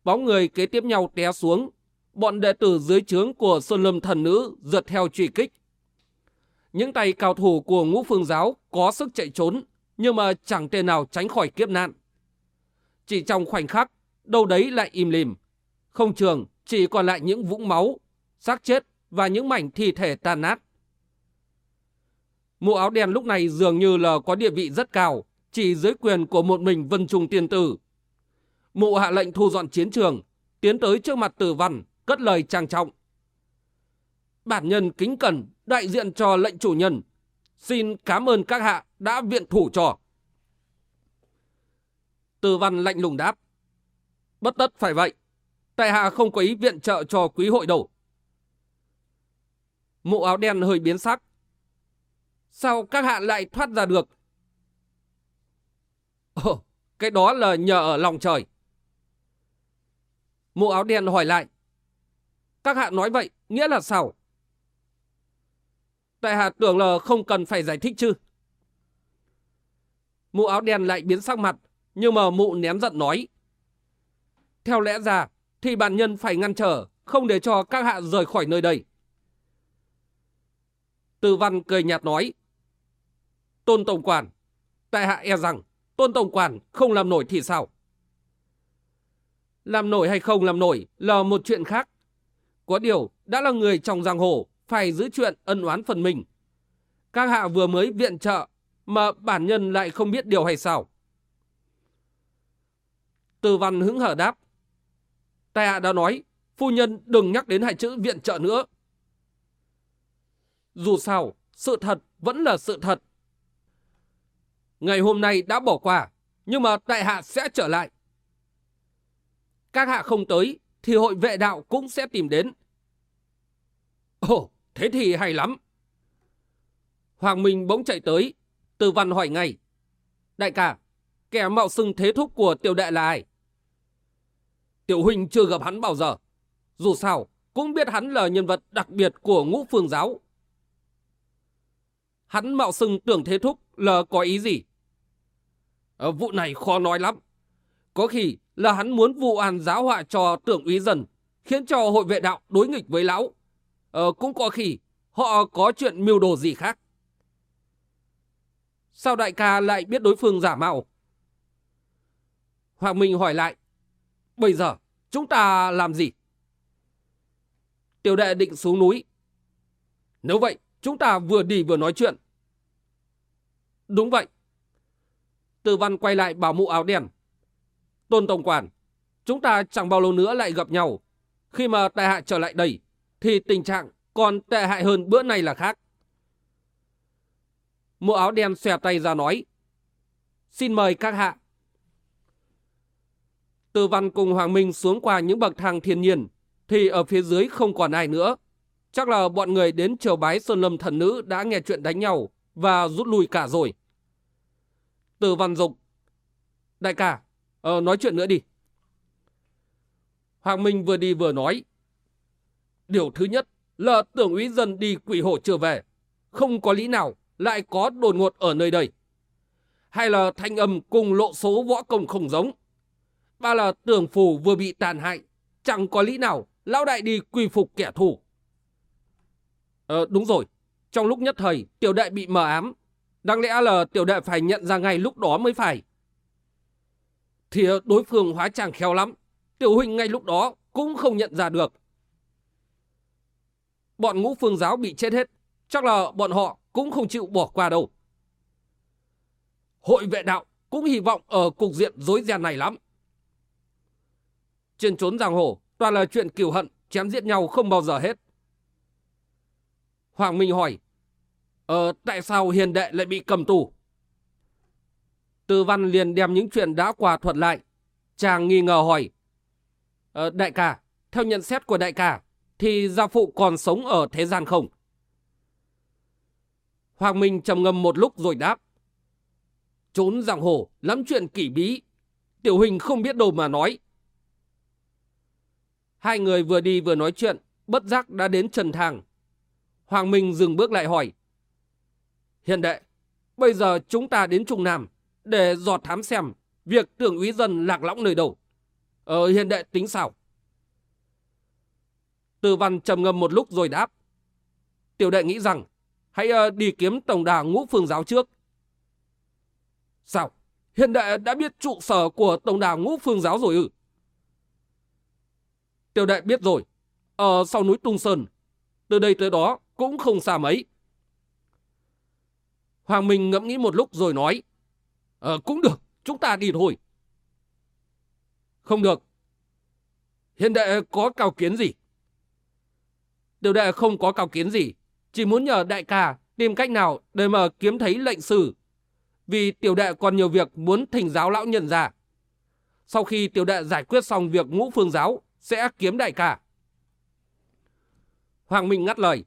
Bóng người kế tiếp nhau té xuống, bọn đệ tử dưới trướng của Sơn Lâm thần nữ giật theo truy kích. Những tay cao thủ của ngũ phương giáo có sức chạy trốn, nhưng mà chẳng tên nào tránh khỏi kiếp nạn. Chỉ trong khoảnh khắc, đâu đấy lại im lìm. Không trường, chỉ còn lại những vũng máu, xác chết và những mảnh thi thể tan nát. Mụ áo đen lúc này dường như là có địa vị rất cao, chỉ dưới quyền của một mình Vân Trung Tiên Tử. Mụ hạ lệnh thu dọn chiến trường, tiến tới trước mặt tử văn, cất lời trang trọng. Bản nhân kính cẩn đại diện cho lệnh chủ nhân. Xin cảm ơn các hạ đã viện thủ trò. Tử văn lạnh lùng đáp. Bất tất phải vậy tại hạ không có ý viện trợ cho quý hội đâu. Mụ áo đen hơi biến sắc. Sao các hạ lại thoát ra được? Ồ, cái đó là nhờ ở lòng trời. Mụ áo đen hỏi lại. Các hạ nói vậy, nghĩa là sao? Tại hạ tưởng là không cần phải giải thích chứ. Mụ áo đen lại biến sắc mặt, nhưng mà mụ nén giận nói. Theo lẽ ra, thì bản nhân phải ngăn trở, không để cho các hạ rời khỏi nơi đây. Từ văn cười nhạt nói. Tôn Tổng Quản, tại hạ e rằng Tôn Tổng Quản không làm nổi thì sao? Làm nổi hay không làm nổi là một chuyện khác. Có điều, đã là người trong giang hồ, phải giữ chuyện ân oán phần mình. Các hạ vừa mới viện trợ, mà bản nhân lại không biết điều hay sao? Từ văn hứng hở đáp. Ta hạ đã nói, phu nhân đừng nhắc đến hai chữ viện trợ nữa. Dù sao, sự thật vẫn là sự thật. Ngày hôm nay đã bỏ qua, nhưng mà tại hạ sẽ trở lại. Các hạ không tới, thì hội vệ đạo cũng sẽ tìm đến. Ồ, thế thì hay lắm. Hoàng Minh bỗng chạy tới, từ văn hỏi ngay. Đại ca, kẻ mạo xưng thế thúc của tiểu đệ là ai? Tiểu huynh chưa gặp hắn bao giờ. Dù sao, cũng biết hắn là nhân vật đặc biệt của ngũ phương giáo. Hắn mạo xưng tưởng thế thúc là có ý gì? Ở vụ này khó nói lắm. Có khi là hắn muốn vụ an giáo họa cho tưởng úy dần, khiến cho hội vệ đạo đối nghịch với lão. Ờ, cũng có khi họ có chuyện mưu đồ gì khác. Sao đại ca lại biết đối phương giả mạo? Hoàng Minh hỏi lại. Bây giờ, chúng ta làm gì? Tiểu đệ định xuống núi. Nếu vậy, chúng ta vừa đi vừa nói chuyện. Đúng vậy. Từ văn quay lại bảo mụ áo đen. Tôn Tổng Quản, chúng ta chẳng bao lâu nữa lại gặp nhau. Khi mà tệ hạ trở lại đây, thì tình trạng còn tệ hại hơn bữa này là khác. Mụ áo đen xòe tay ra nói. Xin mời các hạ. Từ văn cùng Hoàng Minh xuống qua những bậc thang thiên nhiên, thì ở phía dưới không còn ai nữa. Chắc là bọn người đến triều bái Sơn Lâm thần nữ đã nghe chuyện đánh nhau và rút lui cả rồi. Từ văn dục. Đại ca, ờ, nói chuyện nữa đi. Hoàng Minh vừa đi vừa nói. Điều thứ nhất là tưởng úy dân đi quỷ hổ trở về. Không có lý nào lại có đột ngột ở nơi đây. Hay là thanh âm cùng lộ số võ công không giống. Ba là tưởng phủ vừa bị tàn hại. Chẳng có lý nào lão đại đi quy phục kẻ thù. Ờ đúng rồi. Trong lúc nhất thời, tiểu đệ bị mờ ám. Đáng lẽ là tiểu đệ phải nhận ra ngay lúc đó mới phải. Thì đối phương hóa chàng khéo lắm. Tiểu huynh ngay lúc đó cũng không nhận ra được. Bọn ngũ phương giáo bị chết hết. Chắc là bọn họ cũng không chịu bỏ qua đâu. Hội vệ đạo cũng hy vọng ở cục diện dối ren này lắm. Trên trốn giang hồ, toàn là chuyện kiều hận, chém giết nhau không bao giờ hết. Hoàng Minh hỏi, Ờ, tại sao hiền đệ lại bị cầm tù? Tư văn liền đem những chuyện đã qua thuật lại. Chàng nghi ngờ hỏi, Ờ, đại ca, theo nhận xét của đại ca, thì gia phụ còn sống ở thế gian không? Hoàng Minh trầm ngâm một lúc rồi đáp. Trốn giang hồ, lắm chuyện kỳ bí. Tiểu hình không biết đâu mà nói. Hai người vừa đi vừa nói chuyện, bất giác đã đến trần thang. Hoàng Minh dừng bước lại hỏi. Hiện đệ, bây giờ chúng ta đến Trung Nam để dò thám xem việc tưởng úy dân lạc lõng nơi đâu. Ờ, hiện đệ tính sao? Từ văn trầm ngâm một lúc rồi đáp. Tiểu đệ nghĩ rằng hãy ờ, đi kiếm tổng đà ngũ phương giáo trước. Sao? Hiện đệ đã biết trụ sở của tổng đà ngũ phương giáo rồi ư? Tiểu đệ biết rồi. Ở sau núi Tung Sơn. Từ đây tới đó cũng không xa mấy. Hoàng Minh ngẫm nghĩ một lúc rồi nói. Ờ, cũng được, chúng ta đi thôi. Không được. Hiện đệ có cao kiến gì? Tiểu đệ không có cao kiến gì. Chỉ muốn nhờ đại ca tìm cách nào để mà kiếm thấy lệnh sử. Vì tiểu đệ còn nhiều việc muốn thỉnh giáo lão nhận ra. Sau khi tiểu đệ giải quyết xong việc ngũ phương giáo, sẽ kiếm đại ca. Hoàng Minh ngắt lời.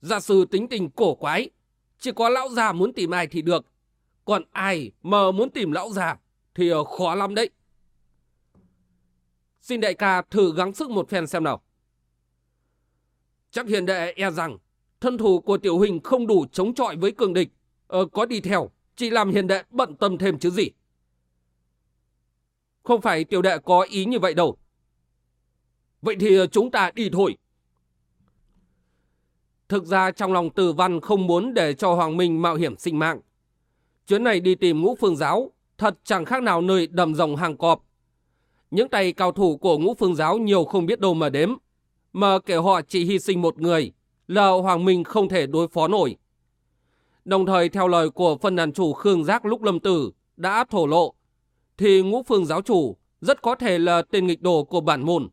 Giả sử tính tình cổ quái, chỉ có lão già muốn tìm ai thì được. Còn ai mà muốn tìm lão già thì khó lắm đấy. Xin đại ca thử gắng sức một phen xem nào. Chắc hiền đệ e rằng thân thủ của tiểu hình không đủ chống chọi với cường địch. Ờ, có đi theo, chỉ làm hiền đệ bận tâm thêm chứ gì. Không phải tiểu đệ có ý như vậy đâu. Vậy thì ờ, chúng ta đi thôi. Thực ra trong lòng Từ Văn không muốn để cho Hoàng Minh mạo hiểm sinh mạng. Chuyến này đi tìm ngũ phương giáo, thật chẳng khác nào nơi đầm rồng hàng cọp. Những tay cao thủ của ngũ phương giáo nhiều không biết đâu mà đếm. Mà kể họ chỉ hy sinh một người, là Hoàng Minh không thể đối phó nổi. Đồng thời theo lời của phân đàn chủ Khương Giác lúc lâm tử đã thổ lộ, thì ngũ phương giáo chủ rất có thể là tên nghịch đồ của bản môn.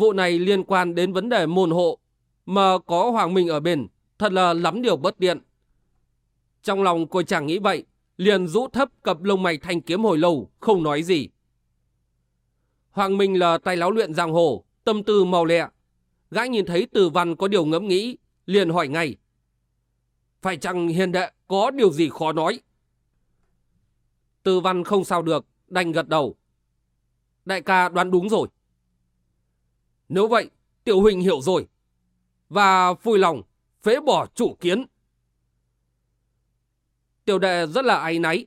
Vụ này liên quan đến vấn đề môn hộ, mà có Hoàng Minh ở bên, thật là lắm điều bất tiện. Trong lòng cô chàng nghĩ vậy, liền rũ thấp cặp lông mày thanh kiếm hồi lâu, không nói gì. Hoàng Minh là tay láo luyện giang hồ, tâm tư màu lẹ. Gã nhìn thấy từ văn có điều ngẫm nghĩ, liền hỏi ngay. Phải chăng hiền đệ có điều gì khó nói? Từ văn không sao được, đành gật đầu. Đại ca đoán đúng rồi. Nếu vậy, tiểu huynh hiểu rồi. Và vui lòng, phế bỏ chủ kiến. Tiểu đệ rất là áy náy.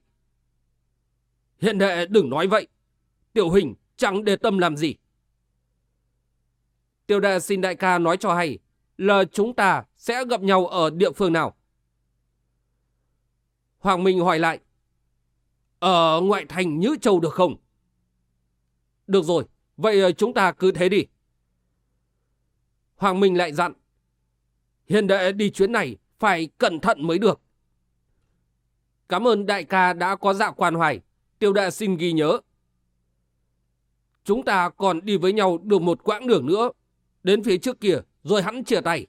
Hiện đệ đừng nói vậy. Tiểu huynh chẳng để tâm làm gì. Tiểu đệ xin đại ca nói cho hay là chúng ta sẽ gặp nhau ở địa phương nào. Hoàng Minh hỏi lại. Ở ngoại thành Nhữ Châu được không? Được rồi, vậy chúng ta cứ thế đi. Hoàng Minh lại dặn. Hiền đệ đi chuyến này phải cẩn thận mới được. Cảm ơn đại ca đã có dạ quan hoài. Tiêu đệ xin ghi nhớ. Chúng ta còn đi với nhau được một quãng đường nữa. Đến phía trước kia rồi hắn chia tay.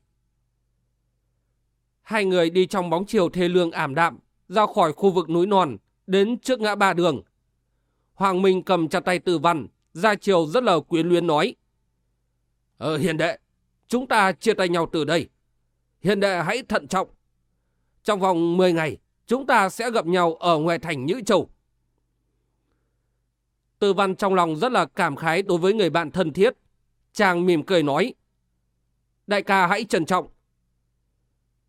Hai người đi trong bóng chiều thê lương ảm đạm, ra khỏi khu vực núi non, đến trước ngã ba đường. Hoàng Minh cầm chặt tay Từ Văn, ra chiều rất là quyến luyến nói. Ờ hiền đệ, chúng ta chia tay nhau từ đây. Hiền đệ hãy thận trọng. Trong vòng 10 ngày, chúng ta sẽ gặp nhau ở ngoài thành Nhữ Châu. tư Văn trong lòng rất là cảm khái đối với người bạn thân thiết. Chàng mỉm cười nói. Đại ca hãy trân trọng.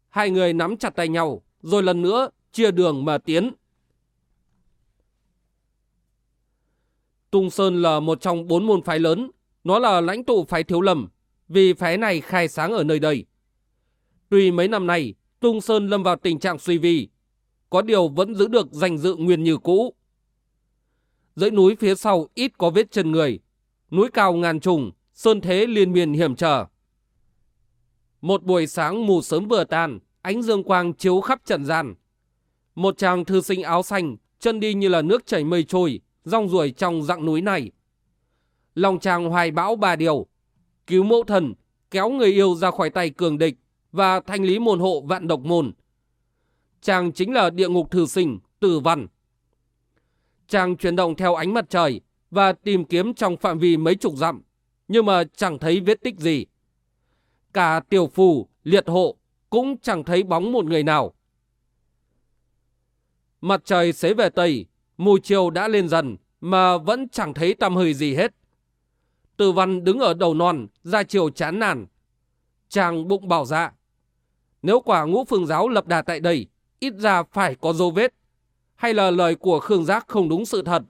Hai người nắm chặt tay nhau, rồi lần nữa chia đường mà tiến. Tung Sơn là một trong bốn môn phái lớn. Nó là lãnh tụ phái thiếu lầm, vì phái này khai sáng ở nơi đây. Tuy mấy năm nay, Tung Sơn lâm vào tình trạng suy vi, có điều vẫn giữ được danh dự nguyên như cũ. Dãy núi phía sau ít có vết chân người, núi cao ngàn trùng, sơn thế liên miên hiểm trở. Một buổi sáng mù sớm vừa tàn, ánh dương quang chiếu khắp trần gian. Một chàng thư sinh áo xanh, chân đi như là nước chảy mây trôi, rong ruổi trong dặng núi này. Lòng chàng hoài bão ba điều, cứu mẫu thần, kéo người yêu ra khỏi tay cường địch và thanh lý môn hộ vạn độc môn. Chàng chính là địa ngục thư sinh, tử văn. Chàng chuyển động theo ánh mặt trời và tìm kiếm trong phạm vi mấy chục dặm, nhưng mà chẳng thấy vết tích gì. Cả tiểu phù, liệt hộ cũng chẳng thấy bóng một người nào. Mặt trời xế về Tây, mùi chiều đã lên dần mà vẫn chẳng thấy tăm hơi gì hết. Từ văn đứng ở đầu non, ra chiều chán nản. Chàng bụng bảo dạ. Nếu quả ngũ phương giáo lập đà tại đây, ít ra phải có dấu vết. Hay là lời của Khương Giác không đúng sự thật?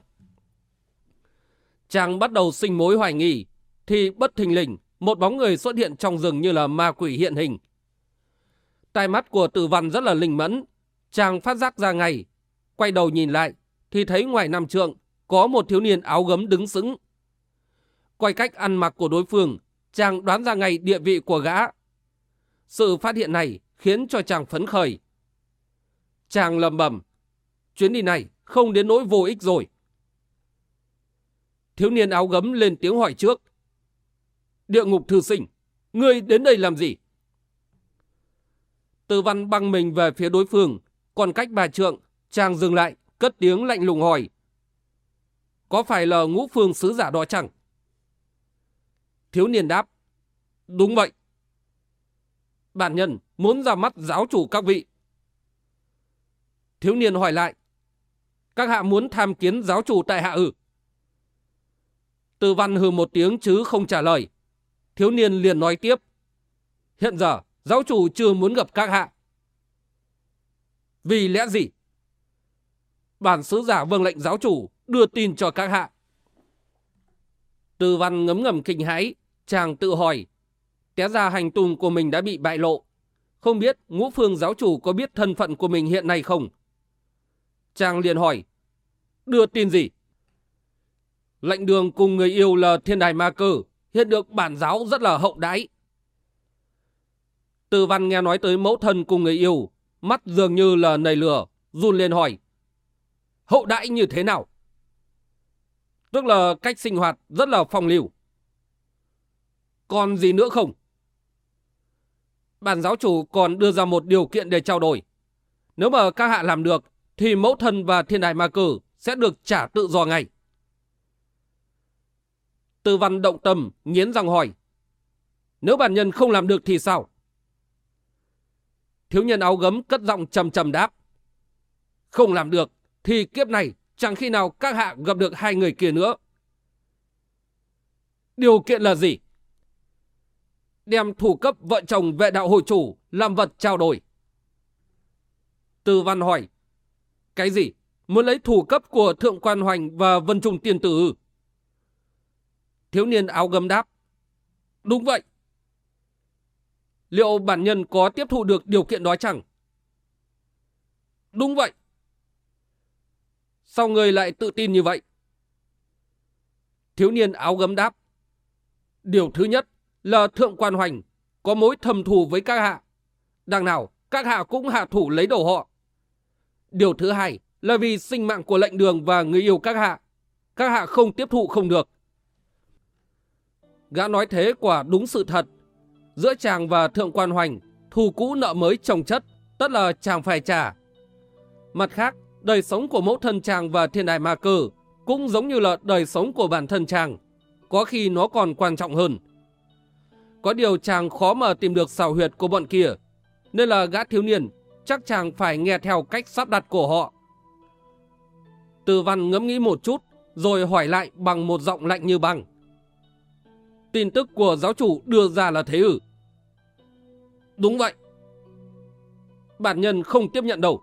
Chàng bắt đầu sinh mối hoài nghi, thì bất thình lình, một bóng người xuất hiện trong rừng như là ma quỷ hiện hình. Tai mắt của tử văn rất là linh mẫn, chàng phát giác ra ngay. Quay đầu nhìn lại, thì thấy ngoài năm trượng, có một thiếu niên áo gấm đứng sững coi cách ăn mặc của đối phương, chàng đoán ra ngay địa vị của gã. Sự phát hiện này khiến cho chàng phấn khởi. Chàng lầm bầm, chuyến đi này không đến nỗi vô ích rồi. Thiếu niên áo gấm lên tiếng hỏi trước. Địa ngục thư sinh, ngươi đến đây làm gì? Từ văn băng mình về phía đối phương, còn cách bà trượng, chàng dừng lại, cất tiếng lạnh lùng hỏi. Có phải là ngũ phương sứ giả đó chẳng? Thiếu niên đáp. Đúng vậy. Bản nhân muốn ra mắt giáo chủ các vị. Thiếu niên hỏi lại. Các hạ muốn tham kiến giáo chủ tại hạ ư? Từ văn hừ một tiếng chứ không trả lời. Thiếu niên liền nói tiếp. Hiện giờ, giáo chủ chưa muốn gặp các hạ. Vì lẽ gì? Bản sứ giả vâng lệnh giáo chủ đưa tin cho các hạ. Từ văn ngấm ngầm kinh hãi, chàng tự hỏi. Té ra hành tung của mình đã bị bại lộ. Không biết ngũ phương giáo chủ có biết thân phận của mình hiện nay không? Chàng liền hỏi. Đưa tin gì? Lệnh đường cùng người yêu là thiên đài ma cơ, hiện được bản giáo rất là hậu đãi. Từ văn nghe nói tới mẫu thân cùng người yêu, mắt dường như là nầy lửa, run lên hỏi. Hậu đãi như thế nào? Tức là cách sinh hoạt rất là phong lưu. Còn gì nữa không? Bản giáo chủ còn đưa ra một điều kiện để trao đổi. Nếu mà các hạ làm được, thì mẫu thân và thiên đại ma cử sẽ được trả tự do ngay. Tư văn động tâm, nghiến răng hỏi. Nếu bản nhân không làm được thì sao? Thiếu nhân áo gấm cất giọng trầm trầm đáp. Không làm được, thì kiếp này chẳng khi nào các hạ gặp được hai người kia nữa. Điều kiện là gì? Đem thủ cấp vợ chồng vệ đạo hội chủ làm vật trao đổi. Tư văn hỏi. Cái gì? Muốn lấy thủ cấp của Thượng Quan Hoành và Vân Trung Tiên Tử Thiếu niên áo gấm đáp. Đúng vậy. Liệu bản nhân có tiếp thụ được điều kiện đó chẳng? Đúng vậy. Sao người lại tự tin như vậy? Thiếu niên áo gấm đáp. Điều thứ nhất là Thượng Quan Hoành có mối thầm thù với các hạ. Đằng nào, các hạ cũng hạ thủ lấy đầu họ. Điều thứ hai là vì sinh mạng của lệnh đường và người yêu các hạ. Các hạ không tiếp thụ không được. Gã nói thế quả đúng sự thật. Giữa chàng và Thượng Quan Hoành, thù cũ nợ mới chồng chất, tất là chàng phải trả. Mặt khác, đời sống của mẫu thân chàng và thiên đại ma cơ cũng giống như là đời sống của bản thân chàng. Có khi nó còn quan trọng hơn. Có điều chàng khó mà tìm được xào huyệt của bọn kia, nên là gã thiếu niên chắc chàng phải nghe theo cách sắp đặt của họ. Từ văn ngẫm nghĩ một chút, rồi hỏi lại bằng một giọng lạnh như băng. Tin tức của giáo chủ đưa ra là thế ư? Đúng vậy. Bản nhân không tiếp nhận đâu.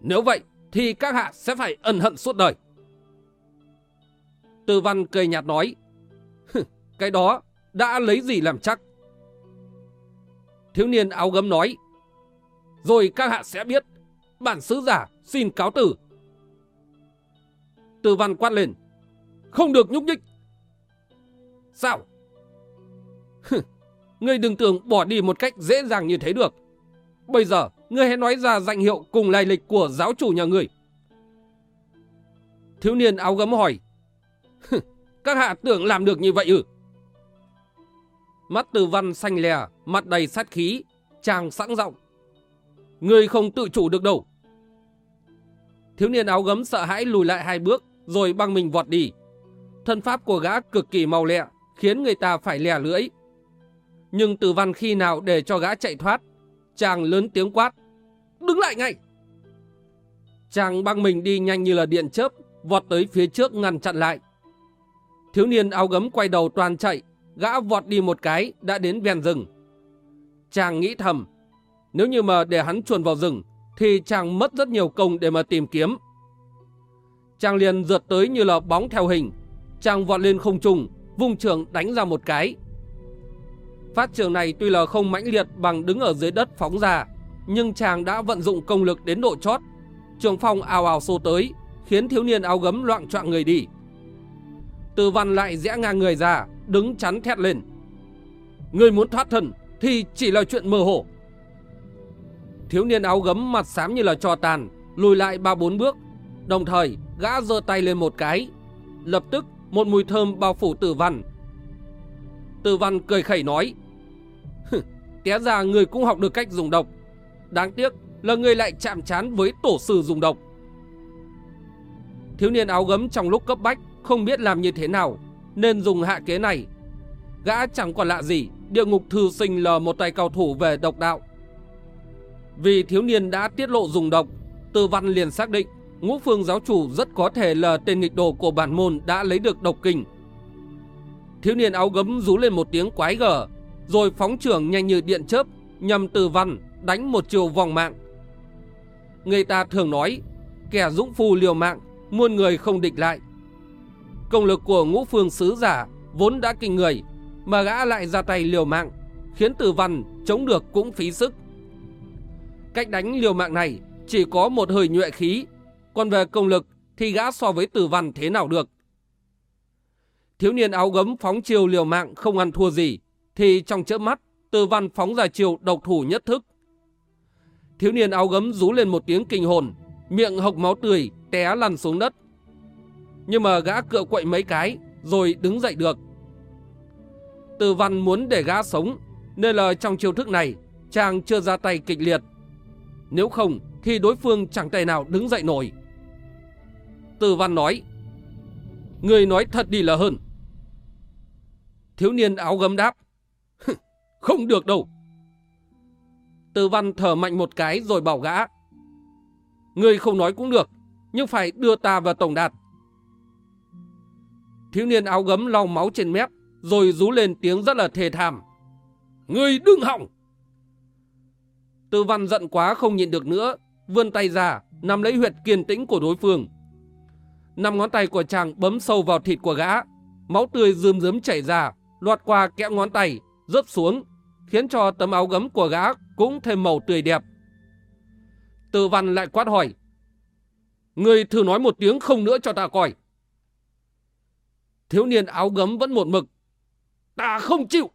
Nếu vậy, thì các hạ sẽ phải ân hận suốt đời. Tư văn cười nhạt nói, cái đó đã lấy gì làm chắc? Thiếu niên áo gấm nói, rồi các hạ sẽ biết, bản sứ giả xin cáo tử. Từ văn quát lên, không được nhúc nhích. Sao? ngươi đừng tưởng bỏ đi một cách dễ dàng như thế được. Bây giờ, ngươi hãy nói ra danh hiệu cùng lai lịch của giáo chủ nhà ngươi. Thiếu niên áo gấm hỏi. Các hạ tưởng làm được như vậy ư? Mắt từ văn xanh lè, mặt đầy sát khí, chàng sẵn giọng. Ngươi không tự chủ được đâu. Thiếu niên áo gấm sợ hãi lùi lại hai bước, rồi băng mình vọt đi. Thân pháp của gã cực kỳ màu lẹ, khiến người ta phải lè lưỡi. Nhưng từ văn khi nào để cho gã chạy thoát, chàng lớn tiếng quát. Đứng lại ngay! Chàng băng mình đi nhanh như là điện chớp, vọt tới phía trước ngăn chặn lại. Thiếu niên áo gấm quay đầu toàn chạy, gã vọt đi một cái đã đến ven rừng. Chàng nghĩ thầm, nếu như mà để hắn chuồn vào rừng, thì chàng mất rất nhiều công để mà tìm kiếm. Chàng liền rượt tới như là bóng theo hình, chàng vọt lên không trung, vùng trường đánh ra một cái. Phát trường này tuy là không mãnh liệt bằng đứng ở dưới đất phóng ra, nhưng chàng đã vận dụng công lực đến độ chót. Trường phong ào ào xô tới, khiến thiếu niên áo gấm loạn trọng người đi. Từ văn lại rẽ ngang người ra, đứng chắn thét lên. Người muốn thoát thân thì chỉ là chuyện mơ hồ. Thiếu niên áo gấm mặt xám như là trò tàn, lùi lại ba bốn bước. Đồng thời, gã giơ tay lên một cái. Lập tức, một mùi thơm bao phủ tử văn. Tử văn cười khẩy nói. Té ra người cũng học được cách dùng độc. Đáng tiếc là người lại chạm chán với tổ sư dùng độc. Thiếu niên áo gấm trong lúc cấp bách không biết làm như thế nào nên dùng hạ kế này. Gã chẳng còn lạ gì, địa ngục thư sinh là một tay cao thủ về độc đạo. Vì thiếu niên đã tiết lộ dùng độc, Tư Văn liền xác định ngũ phương giáo chủ rất có thể là tên nghịch đồ của bản môn đã lấy được độc kinh. Thiếu niên áo gấm rú lên một tiếng quái gở, rồi phóng trưởng nhanh như điện chớp, nhằm Tư Văn đánh một chiều vòng mạng. Người ta thường nói, kẻ dũng phu liều mạng, muôn người không địch lại. Công lực của ngũ phương sứ giả vốn đã kinh người, mà gã lại ra tay liều mạng, khiến tử văn chống được cũng phí sức. Cách đánh liều mạng này chỉ có một hơi nhuệ khí, còn về công lực thì gã so với tử văn thế nào được. Thiếu niên áo gấm phóng chiều liều mạng không ăn thua gì, thì trong chớp mắt, tử văn phóng ra chiều độc thủ nhất thức. Thiếu niên áo gấm rú lên một tiếng kinh hồn, miệng hộc máu tươi, té lăn xuống đất. Nhưng mà gã cựa quậy mấy cái, rồi đứng dậy được. Từ văn muốn để gã sống, nên là trong chiêu thức này, chàng chưa ra tay kịch liệt. Nếu không, thì đối phương chẳng thể nào đứng dậy nổi. Từ văn nói, Người nói thật đi là hơn. Thiếu niên áo gấm đáp, Không được đâu. Từ văn thở mạnh một cái rồi bảo gã, Người không nói cũng được, nhưng phải đưa ta vào tổng đạt. Thiếu niên áo gấm lau máu trên mép, rồi rú lên tiếng rất là thề thảm. Người đừng hỏng! Tư văn giận quá không nhịn được nữa, vươn tay ra, nắm lấy huyệt kiên tĩnh của đối phương. Năm ngón tay của chàng bấm sâu vào thịt của gã, máu tươi rươm rớm chảy ra, loạt qua kẽ ngón tay, rớt xuống, khiến cho tấm áo gấm của gã cũng thêm màu tươi đẹp. Tư văn lại quát hỏi. Người thử nói một tiếng không nữa cho ta coi. Thiếu niên áo gấm vẫn một mực. Ta không chịu.